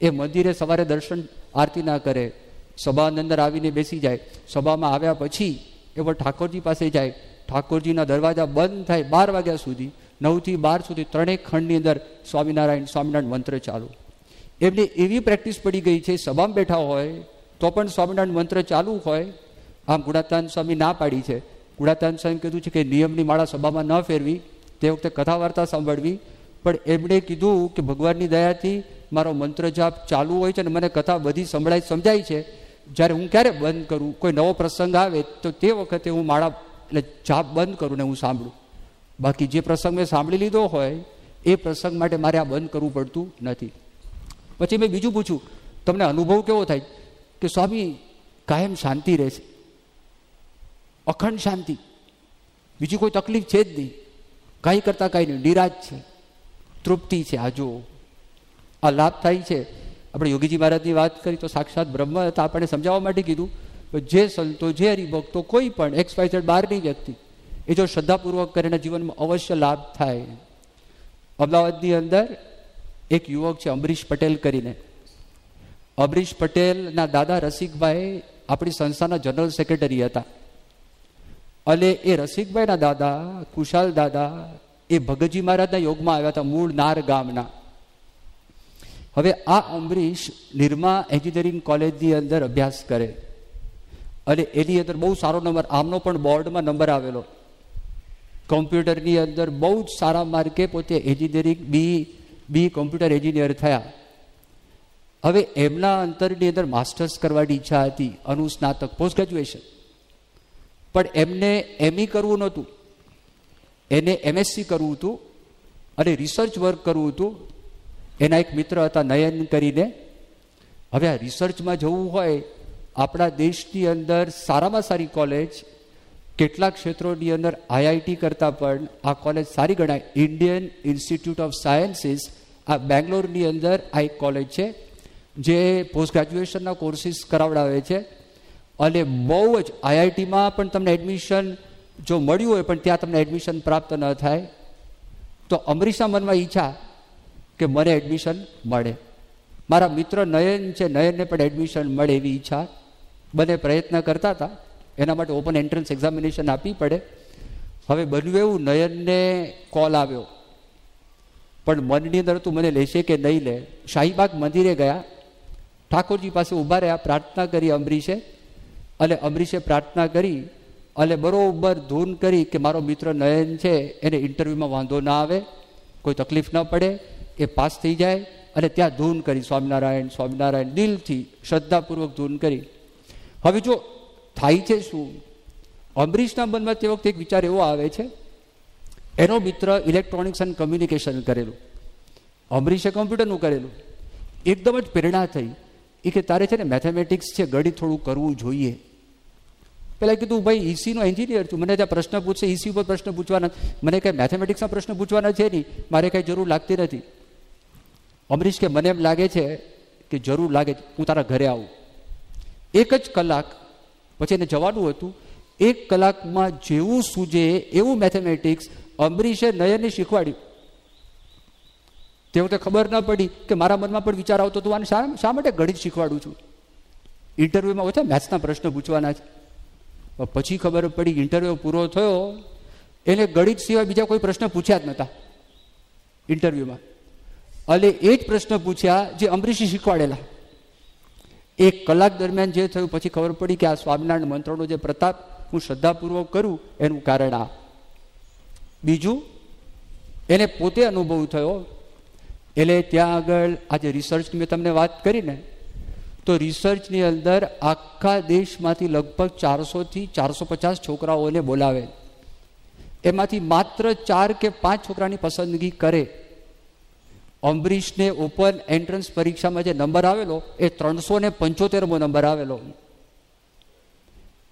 એ મંદિરે સવારે દર્શન, આરતી ના કરે, સભાની અંદર આવીને બેસી જાય. સભામાં આવ્યા પછી એ પણ ઠાકોરજી પાસે જાય. ઠાકોરજીના દરવાજા બંધ થાય બાર વાગ્યા સુધી. નવથી બાર સુધી ત્રણેક ખંડની અંદર સ્વામિનારાયણ સ્વામિનારાયણ મંત્ર ચાલુ. એમને એવી પ્રેક્ટિસ પડી ગઈ છે, સભામાં બેઠા હોય, તો પણ સ્વામિનારાયણ મંત્ર ચાલુ હોય આમ ગુણાતાન સ્વામી ના પાડી છે. ગુણાતાન સ્વામી કીધું છે કે નિયમની માળા સભામાં ન ફેરવી, તે વખતે કથા વાર્તા સાંભળવી. પણ એમણે કીધું કે ભગવાનની દયાથી મારો મંત્ર જાપ ચાલુ હોય છે અને મને કથા બધી સંભળાય, સમજાય છે. જ્યારે હું ક્યારે બંધ કરું, કોઈ નવો પ્રસંગ આવે, તો તે વખતે હું માળા, એટલે જાપ બંધ કરું ને હું સાંભળું. બાકી જે પ્રસંગ મેં સાંભળી લીધો હોય, એ પ્રસંગ માટે મારે આ બંધ કરવું પડતું નથી. પછી મેં બીજું પૂછ્યું, તમને અનુભવ કેવો થાય? કે સ્વામી કાયમ શાંતિ રહેશે. અખંડ શાંતિ. બીજી કોઈ તકલીફ છે જ નહીં. કાંઈ કરતાં કાંઈ નહીં. નિરાજ છે. તૃપ્તિ છે. આ જુઓ. આ લાભ થાય છે. આપણે યોગીજી મહારાજની વાત કરી તો સાક્ષાત બ્રહ્મ હતા. આપણે સમજાવવા માટે કીધું જે સંતો, જે હરિભક્તો કોઈ પણ એક્સ વાય ઝેડ બહારની વ્યક્તિ, એ જો શ્રદ્ધાપૂર્વક કરીને જીવનમાં અવશ્ય લાભ થાય. અમદાવાદની અંદર એક યુવક છે, અમરીશ પટેલ કરીને. અમરીશ પટેલના દાદા રસિકભાઈ આપણી સંસ્થાના જનરલ સેક્રેટરી હતા. અને એ રસિકભાઈના દાદા, કુશાલ દાદા, એ ભગતજી મહારાજના યોગમાં આવ્યા હતા મૂળ નાર ગામના. હવે આ અમરીશ નિર્મા એન્જિનિયરિંગ કોલેજની અંદર અભ્યાસ કરે. અને એની અંદર બહુ સારો નંબર, આમનો પણ બોર્ડમાં નંબર આવેલો. કોમ્પ્યુટરની અંદર બહુ જ સારા માર્કે પોતે engineering B B computer engineer થયા. હવે એમના અંતરની અંદર માસ્ટર્સ કરવાની ઈચ્છા હતી અનુસ્નાતક પોસ્ટ ગ્રેજ્યુએશન. પણ એમને એમઈ કરવું નહોતું. એને એમએસસી કરવું હતું અને રિસર્ચ વર્ક કરવું હતું. એના એક મિત્ર હતા નયન કરીને. હવે આ રિસર્ચમાં જવું હોય, આપણા દેશની અંદર સારામાં સારી કોલેજ કેટલાક ક્ષેત્રોની અંદર આઈઆઈટી કરતાં પણ આ કોલેજ સારી ગણાય. ઇન્ડિયન ઇન્સ્ટિટ્યૂટ ઓફ સાયન્સીસ આ બેંગ્લોરની અંદર આ એક કોલેજ છે, જે પોસ્ટ ગ્રેજ્યુએશનના કોર્સિસ કરાવડાવે છે. અને બહુ જ આઈઆઈટીમાં પણ તમને એડમિશન જો મળ્યું હોય, પણ ત્યાં તમને એડમિશન પ્રાપ્ત ન થાય, તો અમરીશા મનમાં ઈચ્છા કે મને એડમિશન મળે. મારા મિત્ર નયન છે, નયનને પણ એડમિશન મળે એવી ઈચ્છા. બંને પ્રયત્ન કરતા હતા. એના માટે ઓપન એન્ટ્રન્સ એક્ઝામિનેશન આપવી પડે. હવે બન્યું એવું, નયનને કોલ આવ્યો. પણ મનની અંદર તું મને લેશે કે નહીં લે? શાહીબાગ મંદિરે ગયા. ઠાકોરજી પાસે ઊભા રહ્યા, પ્રાર્થના કરી અમરીશે. અને અમરીશે પ્રાર્થના કરી અને બરોબર ધૂન કરી કે મારો મિત્ર નયન છે, એને ઇન્ટરવ્યૂમાં વાંધો ના આવે, કોઈ તકલીફ ન પડે, એ પાસ થઈ જાય અને ત્યાં ધૂન કરી, સ્વામિનારાયણ સ્વામિનારાયણ દિલથી શ્રદ્ધાપૂર્વક ધૂન કરી. હવે જો થાય છે શું? અમરીશના મનમાં તે વખતે એક વિચાર એવો આવે છે, એનો મિત્ર ઇલેક્ટ્રોનિક્સ એન્ડ કમ્યુનિકેશન કરેલું, અમરીશે કમ્પ્યુટરનું કરેલું, એકદમ જ પ્રેરણા થઈ, એ કે તારે છે ને મેથેમેટિક્સ છે, ગણિત થોડું કરવું જોઈએ. પેલા કીધું ભાઈ ઈસીનો એન્જિનિયર છું. મને ત્યાં પ્રશ્ન પૂછશે ઈસી ઉપર પ્રશ્ન પૂછવાના? મને કંઈ મેથેમેટિક્સના પ્રશ્ન પૂછવાના છે નહીં. મારે કંઈ જરૂર લાગતી નથી. અમરીશ કે, મને એમ લાગે છે કે જરૂર લાગે હું તારા ઘરે આવું. એક જ કલાક પછી એને જવાનું હતું. એક કલાકમાં જેવું સૂજે એવું મેથેમેટિક્સ અમરીશે નયનને શીખવાડ્યું. તે તો ખબર ન પડી કે મારા મનમાં પણ વિચાર આવતો હતો. આને શા માટે ગણિત શીખવાડું છું? ઇન્ટરવ્યૂમાં ઓછા મેથ્સના પ્રશ્ન પૂછવાના છે. પછી ખબર પડી ઇન્ટરવ્યૂ પૂરો થયો, એને ગણિત સિવાય બીજા કોઈ પ્રશ્ન પૂછ્યા જ નહોતા ઇન્ટરવ્યૂમાં અને એ જ પ્રશ્ન પૂછ્યા જે અમરીશી શીખવાડેલા. એક કલાક દરમિયાન જે થયું, પછી ખબર પડી કે આ સ્વામિનારાયણ મંત્રનો જે પ્રતાપ હું શ્રદ્ધાપૂર્વક કરું, એનું કારણ આ. બીજું, એને પોતે અનુભવ થયો, એટલે ત્યાં આગળ આજે રિસર્ચની મેં તમને વાત કરી ને તો રિસર્ચની અંદર આખા દેશમાંથી લગભગ ચારસોથી ચારસો પચાસ છોકરાઓને બોલાવે. એમાંથી માત્ર ચાર કે પાંચ છોકરાની પસંદગી કરે. અમરીશને ઓપન એન્ટ્રન્સ પરીક્ષામાં જે નંબર આવેલો, એ ત્રણસો ને પંચોતેરમો નંબર આવેલો.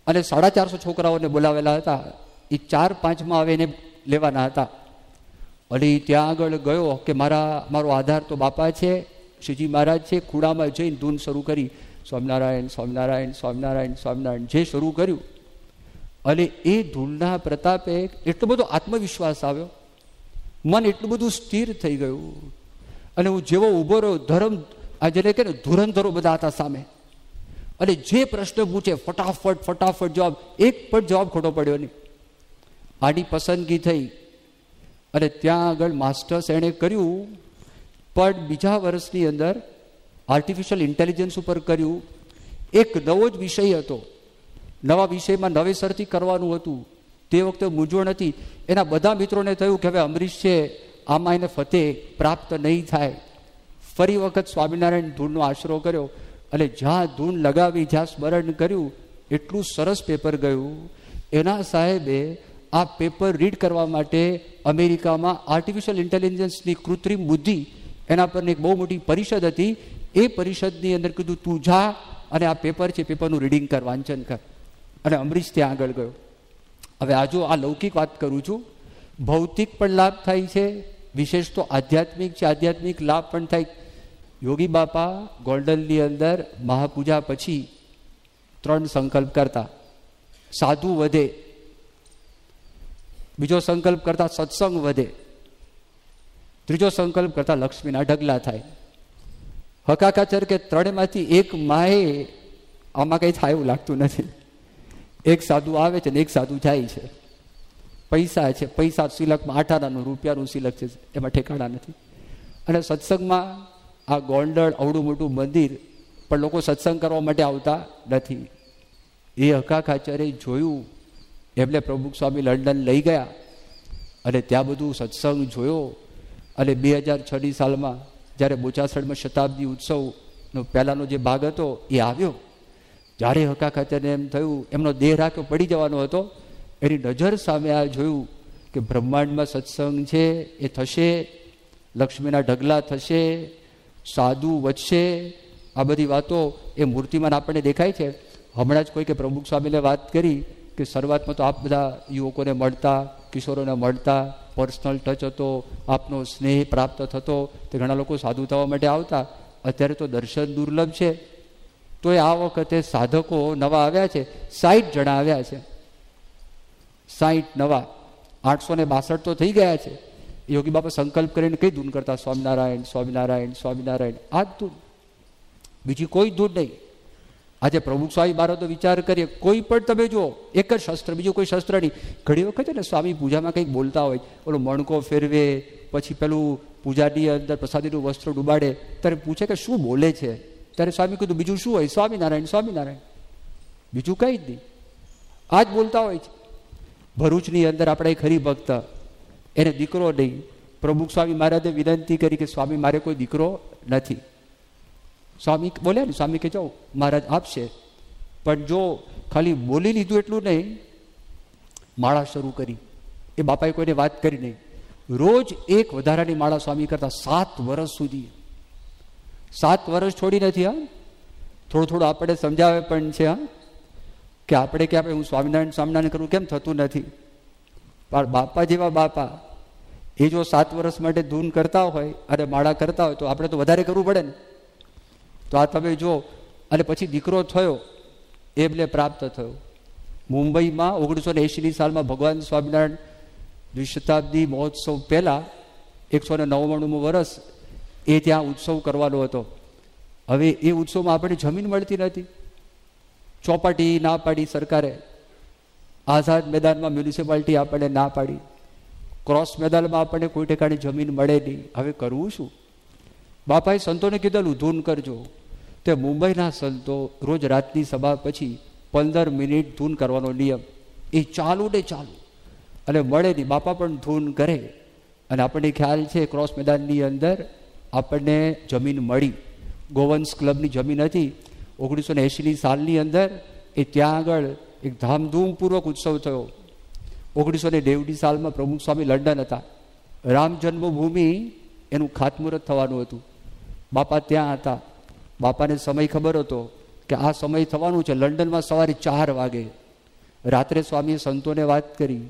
અને સાડા ચારસો છોકરાઓને બોલાવેલા હતા. એ ચાર પાંચમાં આવે એને લેવાના હતા. અને ત્યાં આગળ ગયો કે મારા, મારો આધાર તો બાપા છે. શ્રીજી મહારાજ છે, ખૂણામાં જઈને ધૂન શરૂ કરી. સ્વામિનારાયણ સ્વામિનારાયણ સ્વામિનારાયણ સ્વામિનારાયણ, જે શરૂ કર્યું. અને એ ધૂળના પ્રતાપે એટલો બધો આત્મવિશ્વાસ આવ્યો. મન એટલું બધું સ્થિર થઈ ગયું. અને હું જેવો ઊભો રહ્યો, ધર્મ, આ જેને કહે ને, ધુરંધરો બધા હતા સામે. અને જે પ્રશ્ન પૂછે, ફટાફટ ફટાફટ જવાબ, એક પણ જવાબ ખોટો પડ્યો નહીં. આની પસંદગી થઈ. અને ત્યાં આગળ માસ્ટર્સ એણે કર્યું પણ બીજા વર્ષની અંદર આર્ટિફિશિયલ ઇન્ટેલિજન્સ ઉપર કર્યું. એક નવો જ વિષય હતો. નવા વિષયમાં નવેસરથી કરવાનું હતું. તે વખતે મૂંઝવણ હતી. એના બધા મિત્રોને થયું કે હવે અમરીશ છે, આમાં એને ફતેહ પ્રાપ્ત નહીં થાય. ફરી વખત સ્વામિનારાયણ ધૂળનો આશરો કર્યો અને જ્યાં ધૂન લગાવી, જ્યાં સ્મરણ કર્યું, એટલું સરસ પેપર ગયું. એના સાહેબે આ પેપર રીડ કરવા માટે અમેરિકામાં આર્ટિફિશિયલ ઇન્ટેલિજન્સની કૃત્રિમ બુદ્ધિ એના પરની એક બહુ મોટી પરિષદ હતી. એ પરિષદની અંદર કીધું, તું જા અને આ પેપર છે, પેપરનું રીડિંગ કર, વાંચન કર. અને અમરીશ ત્યાં આગળ ગયો. હવે આજો આ લૌકિક વાત કરું છું. ભૌતિક પણ લાભ થાય છે, વિશેષ તો આધ્યાત્મિક છે, આધ્યાત્મિક લાભ પણ થાય. યોગી બાપા ગોલ્ડનની અંદર મહાપૂજા પછી ત્રણ સંકલ્પ કરતા. સાધુ વધે. બીજો સંકલ્પ કરતા સત્સંગ વધે. ત્રીજો સંકલ્પ કરતા લક્ષ્મીના ઢગલા થાય. હકાકાચર કે ત્રણેમાંથી એક માએ આમાં કંઈ થાય એવું લાગતું નથી. એક સાધુ આવે છે ને એક સાધુ જાય છે. પૈસા છે, પૈસા સિલકમાં અઠારાનું રૂપિયાનું સિલક છે, એમાં ઠેકાણા નથી. અને સત્સંગમાં આ ગોંડળ અવડું મોટું મંદિર પણ લોકો સત્સંગ કરવા માટે આવતા નથી. એ હકા ખાચરે જોયું, એમને પ્રભુ સ્વામી લંડન લઈ ગયા અને ત્યાં બધું સત્સંગ જોયો. અને બે હજાર છની સાલમાં જ્યારે બોચાસણમાં શતાબ્દી ઉત્સવનો પહેલાંનો જે ભાગ હતો એ આવ્યો જ્યારે હકા ખાચરને એમ થયું, એમનો દેહ રાખ્યો, પડી જવાનો હતો. એની નજર સામે આ જોયું કે બ્રહ્માંડમાં સત્સંગ છે, એ થશે, લક્ષ્મીના ઢગલા થશે, સાધુ વધશે. આ બધી વાતો એ મૂર્તિમાં આપણને દેખાય છે. હમણાં જ કોઈ કે પ્રમુખ સ્વામીને વાત કરી કે શરૂઆતમાં તો આપ બધા યુવકોને મળતા, કિશોરોને મળતા પર્સનલ ટચ હતો, આપનો સ્નેહ પ્રાપ્ત થતો, તે ઘણા લોકો સાધુ થવા માટે આવતા. અત્યારે તો દર્શન દુર્લભ છે. તો એ આ વખતે સાધકો નવા આવ્યા છે. સાઠ જણા આવ્યા છે. સાઠ નવા. આઠસો ને બાસઠ તો થઈ ગયા છે. યોગી બાપા સંકલ્પ કરીને કઈ ધૂન કરતા. સ્વામિનારાયણ સ્વામિનારાયણ સ્વામિનારાયણ. આ જ ધૂન બીજી કોઈ ધૂન નહીં. આજે પ્રમુખ સ્વામી મારો તો વિચાર કરીએ, કોઈ પણ તમે જુઓ, એક જ શસ્ત્ર, બીજું કોઈ શસ્ત્ર નહીં. ઘણી વખત ને સ્વામી પૂજામાં કંઈક બોલતા હોય, ઓલો મણકો ફેરવે, પછી પેલું પૂજાની અંદર પ્રસાદીનું વસ્ત્ર ડુબાડે, ત્યારે પૂછે કે શું બોલે છે? ત્યારે સ્વામી કીધું, બીજું શું હોય? સ્વામિનારાયણ સ્વામિનારાયણ. બીજું કંઈ જ નહીં. આ જ બોલતા હોય છે. ભરૂચની અંદર આપણે ખરી ભક્ત એને દીકરો નહીં. પ્રમુખ સ્વામી મહારાજે વિનંતી કરી કે સ્વામી, મારે કોઈ દીકરો નથી. સ્વામી બોલ્યા ને, સ્વામી કે જાઓ મહારાજ આપશે. પણ જો ખાલી બોલી લીધું એટલું નહીં, માળા શરૂ કરી. એ બાપાએ કોઈને વાત કરી નહીં. રોજ એક વધારાની માળા સ્વામી કરતા સાત વર્ષ સુધી. સાત વર્ષ છોડી નથી, હા? થોડું થોડું આપણે સમજાવે પણ છે, હા? કે આપણે કે આપણે, હું સ્વામિનારાયણ સ્વામિનારાયણ કરું, કેમ થતું નથી? પણ બાપા જેવા બાપા, એ જો સાત વર્ષ માટે ધૂન કરતા હોય, અને માળા કરતા હોય, તો આપણે તો વધારે કરવું પડે ને. તો આ તમે જો અને પછી દીકરો થયો, એમને પ્રાપ્ત થયો. મુંબઈમાં ઓગણીસો ને એંશીની સાલમાં ભગવાન સ્વામિનારાયણ દ્વિશતાબ્દી મહોત્સવ પહેલાં એકસો ને નવ્વાણુંમું વર્ષ એ ત્યાં ઉત્સવ કરવાનો હતો. હવે એ ઉત્સવમાં આપણને જમીન મળતી નથી. ચોપાટી ના પાડી સરકારે. આઝાદ મેદાનમાં મ્યુનિસિપાલિટી આપણને ના પાડી. ક્રોસ મેદાનમાં આપણને કોઈ ઠેકાણી જમીન મળે નહીં. હવે કરવું શું? બાપાએ સંતોને કીધેલું ધૂન કરજો. તે મુંબઈના સંતો રોજ રાતની સભા પછી પંદર મિનિટ ધૂન કરવાનો નિયમ. એ ચાલુ ને ચાલુ. અને મળે નહીં, બાપા પણ ધૂન કરે. અને આપણને ખ્યાલ છે, ક્રોસ મેદાનની અંદર આપણને જમીન મળી. ગોવન્સ ક્લબની જમીન હતી. ઓગણીસો ને એંશીની સાલની અંદર એ ત્યાં આગળ એક ધામધૂમપૂર્વક ઉત્સવ થયો. ઓગણીસો ને નેવની સાલમાં પ્રમુખ સ્વામી લંડન હતા. રામ જન્મભૂમિ એનું ખાતમુહૂર્ત થવાનું હતું. બાપા ત્યાં હતા. બાપાને સમય ખબર હતો કે આ સમય થવાનું છે. લંડનમાં સવારે ચાર વાગે. રાત્રે સ્વામીએ સંતોને વાત કરી,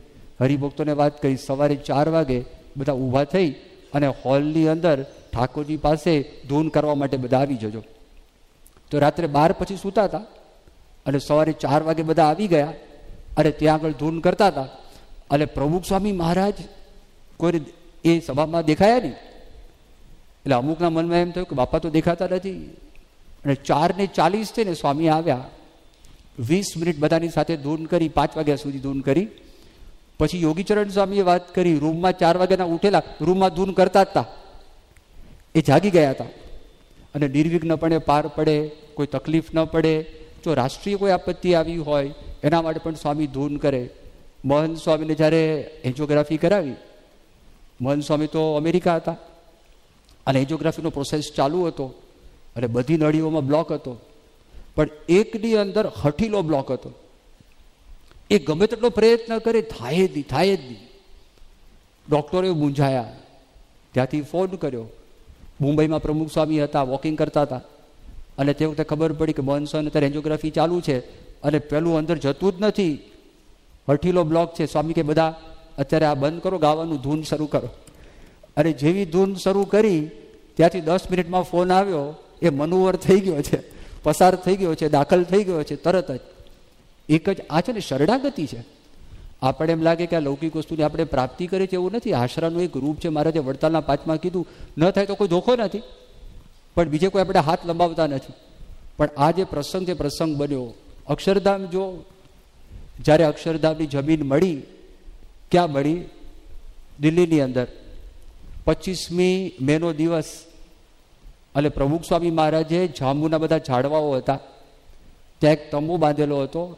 હરિભક્તોને વાત કરી. સવારે ચાર વાગે બધા ઊભા થઈ અને હોલની અંદર ઠાકોરજી પાસે ધૂન કરવા માટે બધા આવી જજો. તો રાત્રે બાર પછી સૂતા હતા અને સવારે ચાર વાગે બધા આવી ગયા અને ત્યાં આગળ ધૂન કરતા હતા. અને પ્રમુખ સ્વામી મહારાજ કોઈ એ સભામાં દેખાયા નહીં. એટલે અમુકના મનમાં એમ થયું કે બાપા તો દેખાતા નથી. અને ચાર ને ચાલીસ છે ને સ્વામી આવ્યા. વીસ મિનિટ બધાની સાથે ધૂન કરી, પાંચ વાગ્યા સુધી ધૂન કરી. પછી યોગીચરણ સ્વામીએ વાત કરી, રૂમમાં ચાર વાગ્યાના ઉઠેલા, રૂમમાં ધૂન કરતા હતા એ જાગી ગયા હતા અને નિર્વિઘ્નપણે પાર પડે, કોઈ તકલીફ ન પડે. જો રાષ્ટ્રીય કોઈ આપત્તિ આવી હોય, એના માટે પણ સ્વામી ધૂન કરે. મહંત સ્વામીને જ્યારે એન્જિયોગ્રાફી કરાવી, મહંત સ્વામી તો અમેરિકા હતા. અને એન્જિયોગ્રાફીનો પ્રોસેસ ચાલુ હતો અને બધી નળીઓમાં બ્લોક હતો. પણ એકની અંદર હઠીલો બ્લોક હતો. એ ગમે તેટલો પ્રયત્ન કરે, થાય જ નહીં, થાય જ નહીં. ડૉક્ટરોએ મૂંઝાયા. ત્યાંથી ફોન કર્યો. મુંબઈમાં પ્રમુખ સ્વામી હતા વોકિંગ કરતા હતા. અને તે વખતે ખબર પડી કે મોહનસન અત્યારે એન્જિયોગ્રાફી ચાલુ છે. અને પેલું અંદર જતું જ નથી. હઠીલો બ્લોક છે. સ્વામી કે, બધા, અત્યારે આ બંધ કરો, ગાવાનું ધૂન શરૂ કરો. અને જેવી ધૂન શરૂ કરી, ત્યાંથી દસ મિનિટમાં ફોન આવ્યો, એ મનુવર થઈ ગયો છે, પસાર થઈ ગયો છે, દાખલ થઈ ગયો છે, તરત જ. એક જ આ છે ને શરણાગતિ છે. આપણે એમ લાગે કે આ લૌકિક વસ્તુની આપણે પ્રાપ્તિ કરી છે એવું નથી. આશરાનું એક રૂપ છે મારા જે વડતાલના પાંચમાં કીધું, ન થાય તો કોઈ ધોખો નથી. પણ બીજે કોઈ આપણે હાથ લંબાવતા નથી. પણ આ જે પ્રસંગ જે પ્રસંગ બન્યો. અક્ષરધામ જો જ્યારે અક્ષરધામની જમીન મળી, ક્યાં મળી? દિલ્હીની અંદર. પચીસમી મેનો દિવસ. અને પ્રમુખ સ્વામી મહારાજે જાંબુના બધા ઝાડવાઓ હતા. ત્યાં એક તંબુ બાંધેલો હતો.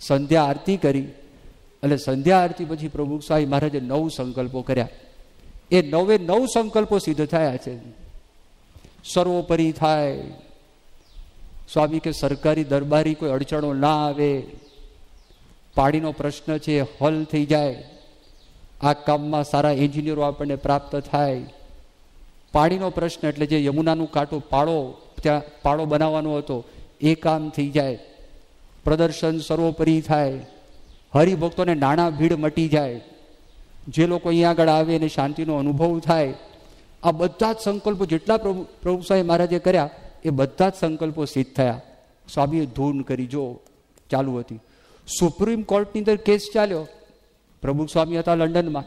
સંધ્યા આરતી કરી. અને સંધ્યા આરતી પછી પ્રમુખ સ્વામી મહારાજે નવ સંકલ્પો કર્યા. એ નવે નવ સંકલ્પો સિદ્ધ થયા છે. સર્વોપરી થાય. સ્વામી કે સરકારી દરબારી કોઈ અડચણો ના આવે. પાણીનો પ્રશ્ન છે, હલ થઈ જાય. આ કામમાં સારા એન્જિનિયરો આપણને પ્રાપ્ત થાય. પાણીનો પ્રશ્ન એટલે જે યમુનાનું કાંટું પાળો, ત્યાં પાળો બનાવવાનો હતો, એ કામ થઈ જાય. પ્રદર્શન સર્વોપરી થાય. હરિભક્તોને નાણાં ભીડ મટી જાય. જે લોકો અહીંયા આગળ આવે એને શાંતિનો અનુભવ થાય. આ બધા જ સંકલ્પો જેટલા પ્રભુ પ્રભુ સાહેબ મહારાજે કર્યા, એ બધા જ સંકલ્પો સિદ્ધ થયા. સ્વામીએ ધૂન કરી, જો ચાલુ હતી. સુપ્રીમ કોર્ટની અંદર કેસ ચાલ્યો. પ્રમુખ સ્વામી હતા લંડનમાં.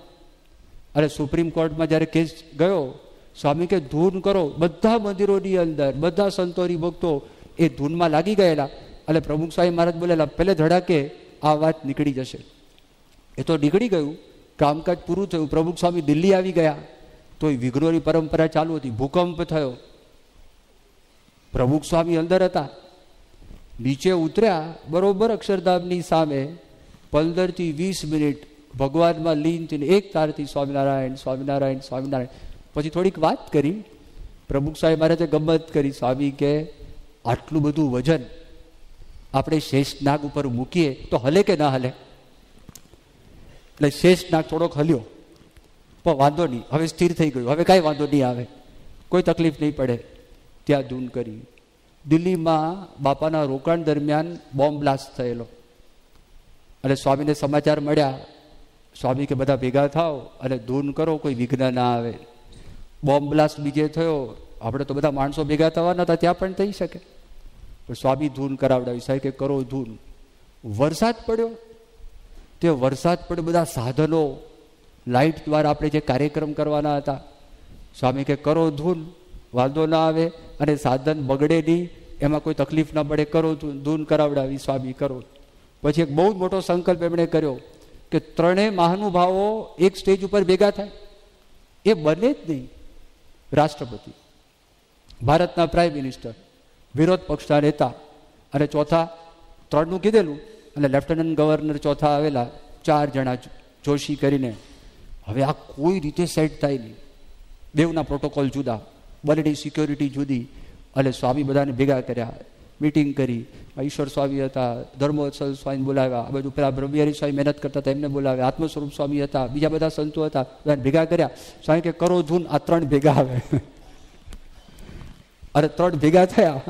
અને સુપ્રીમ કોર્ટમાં જ્યારે કેસ ગયો, સ્વામી કે, ધૂન કરો, બધા મંદિરોની અંદર, બધા સંતોરી ભક્તો એ ધૂનમાં લાગી ગયેલા. અને પ્રમુખ સ્વામી મહારાજ બોલેલા પહેલે ધડાકે આ વાત નીકળી જશે. એ તો નીકળી ગયું, કામકાજ પૂરું થયું, પ્રમુખ સ્વામી દિલ્હી આવી ગયા, તો એ વિઘ્નોની પરંપરા ચાલુ હતી, ભૂકંપ થયો. પ્રમુખ સ્વામી અંદર હતા, નીચે ઉતર્યા, બરોબર અક્ષરધામની સામે પંદરથી વીસ મિનિટ ભગવાનમાં લીન થઈને એક તારથી સ્વામિનારાયણ સ્વામિનારાયણ સ્વામિનારાયણ. પછી થોડીક વાત કરી. પ્રમુખ સાહેબ મહારાજે ગમત કરી. સ્વામી કે, આટલું બધું વજન આપણે શેષનાગ ઉપર મૂકીએ તો હલે કે ના હલે? એટલે શેષનાગ થોડોક હલ્યો. પણ વાંધો નહીં. હવે સ્થિર થઈ ગયું. હવે કાંઈ વાંધો નહીં આવે. કોઈ તકલીફ નહીં પડે. ત્યાં ધૂન કરી. દિલ્હીમાં બાપાના રોકાણ દરમિયાન બોમ્બ બ્લાસ્ટ થયેલો. અને સ્વામીને સમાચાર મળ્યા. સ્વામી કે બધા ભેગા થાવ અને ધૂન કરો, કોઈ વિઘ્ન ના આવે. બોમ્બ બ્લાસ્ટ બીજે થયો, આપણે તો બધા માણસો ભેગા થવાના હતા, ત્યાં પણ થઈ શકે. પણ સ્વામી ધૂન કરાવડાવી, સાહેબ કે કરો ધૂન. વરસાદ પડ્યો. તે વરસાદ પડ્યો, બધા સાધનો, લાઇટ દ્વારા આપણે જે કાર્યક્રમ કરવાના હતા, સ્વામી કે કરો ધૂન, વાંધો ના આવે અને સાધન બગડે નહીં, એમાં કોઈ તકલીફ ના પડે, કરો ધૂન કરાવડાવી, સ્વામી કરો. પછી એક બહુ મોટો સંકલ્પ એમણે કર્યો. કે ત્રણેય મહાનુભાવો એક સ્ટેજ ઉપર ભેગા થાય. એ બને જ નહીં. રાષ્ટ્રપતિ, ભારતના પ્રાઇમ મિનિસ્ટર, વિરોધ પક્ષના નેતા અને ચોથા ત્રણનું કીધેલું અને લેફ્ટનન્ટ ગવર્નર ચોથા આવેલા ચાર જણા જોશી કરીને, હવે આ કોઈ રીતે સેટ થાય નહીં. દેવના પ્રોટોકોલ જુદા, બંનેની સિક્યોરિટી જુદી અને સ્વામી બધાને ભેગા કર્યા. મિટિંગ કરી. ઈશ્વર સ્વામી હતા, ધર્મોત્સવ સ્વામી બોલાવ્યા. આ બધું પેલા બ્રહ્મયારી સ્વામી મહેનત કરતા હતા, એમને બોલાવ્યા. આત્મસ્વરૂપ સ્વામી હતા, બીજા બધા સંતો હતા, બધા ભેગા કર્યા. સ્વામી કે કરો ધૂન, આ ત્રણ ભેગા આવે. અરે, ત્રણ ભેગા થયા.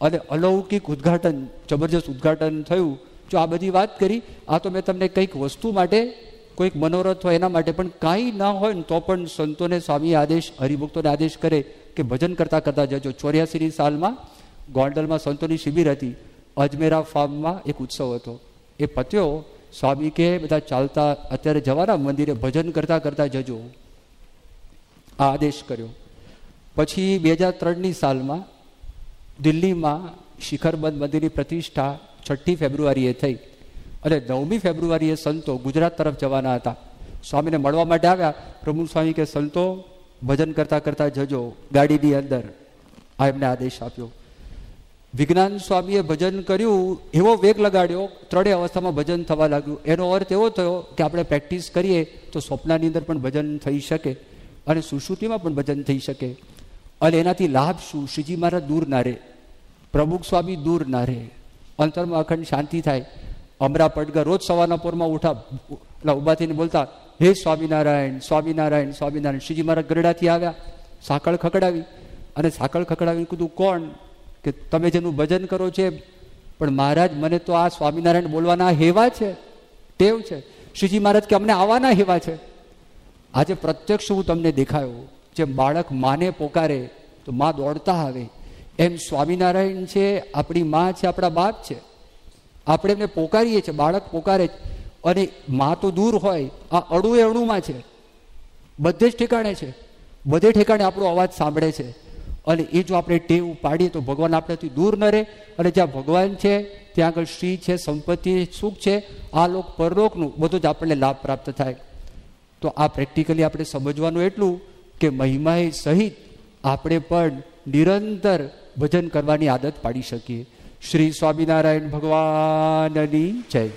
અને અલૌકિક ઉદ્ઘાટન, જબરજસ્ત ઉદ્ઘાટન થયું. જો આ બધી વાત કરી, આ તો મેં તમને કંઈક વસ્તુ માટે, કોઈક મનોરથ હોય એના માટે, પણ કાંઈ ના હોય ને તો પણ સંતોને સ્વામી આદેશ, હરિભક્તોને આદેશ કરે કે ભજન કરતા કરતા જજો. ચોર્યાસીની સાલમાં ગોંડલમાં સંતોની શિબિર હતી. અજમેરા ફાર્મમાં એક ઉત્સવ હતો. એ પત્યો સ્વામી કે બધા ચાલતા અત્યારે જવાના મંદિરે ભજન કરતા કરતા જજો. આ આદેશ કર્યો. પછી બે હજાર ત્રણની સાલમાં દિલ્હીમાં શિખરબંધ મંદિરની પ્રતિષ્ઠા છઠ્ઠી ફેબ્રુઆરીએ થઈ. અને નવમી ફેબ્રુઆરીએ સંતો ગુજરાત તરફ જવાના હતા. સ્વામીને મળવા માટે આવ્યા. પ્રમુખ સ્વામી કે સંતો ભજન કરતા કરતા જજો ગાડીની અંદર. આ એમને આદેશ આપ્યો. વિજ્ઞાન સ્વામીએ ભજન કર્યું, એવો વેગ લગાડ્યો, ત્રણેય અવસ્થામાં ભજન થવા લાગ્યું. એનો અર્થ એવો થયો કે આપણે પ્રેક્ટિસ કરીએ તો સ્વપ્નાની અંદર પણ ભજન થઈ શકે અને સુશ્રુતિમાં પણ ભજન થઈ શકે. અને એનાથી લાભ શું? શ્રીજી મહારાજ દૂર ના રહે. પ્રમુખ સ્વામી દૂર ના રહે. અંતરમાં અખંડ શાંતિ થાય. અમરા પડગા રોજ સવારના પોરમાં ઉઠા એટલે ઊભા બોલતા, હે સ્વામિનારાયણ સ્વામિનારાયણ સ્વામિનારાયણ. શ્રીજી મહારાજ ગરડાથી આવ્યા. સાંકળ ખકડાવી અને સાંકળ ખકડાવીને કીધું, કોણ? કે તમે જેનું ભજન કરો છે પણ મહારાજ, મને તો આ સ્વામિનારાયણ બોલવાના હેવા છે, ટેવ છે. શ્રીજી મહારાજ કે અમને આવવાના હેવા છે. આજે પ્રત્યક્ષ હું તમને દેખાયો, જેમ બાળક માને પોકારે, તો માં દોડતા આવે. એમ સ્વામિનારાયણ છે, આપણી માં છે, આપણા બાપ છે. આપણે એમને પોકારીએ છીએ, બાળક પોકારે અને માં તો દૂર હોય, આ અણુ એ અણુમાં છે. બધે જ ઠેકાણે છે. બધે ઠેકાણે આપણો અવાજ સાંભળે છે. અને એ જો આપણે ટેવ પાડીએ તો ભગવાન આપણાથી દૂર ન રહે. અને જ્યાં ભગવાન છે, ત્યાં આગળ શ્રી છે, સંપત્તિ સુખ છે, આ લોક પરલોકનું બધું જ આપણને લાભ પ્રાપ્ત થાય. તો આ પ્રેક્ટિકલી આપણે સમજવાનું એટલું કે મહિમાએ સહિત આપણે પણ નિરંતર ભજન કરવાની આદત પાડી શકીએ. શ્રી સ્વામિનારાયણ ભગવાનની જય.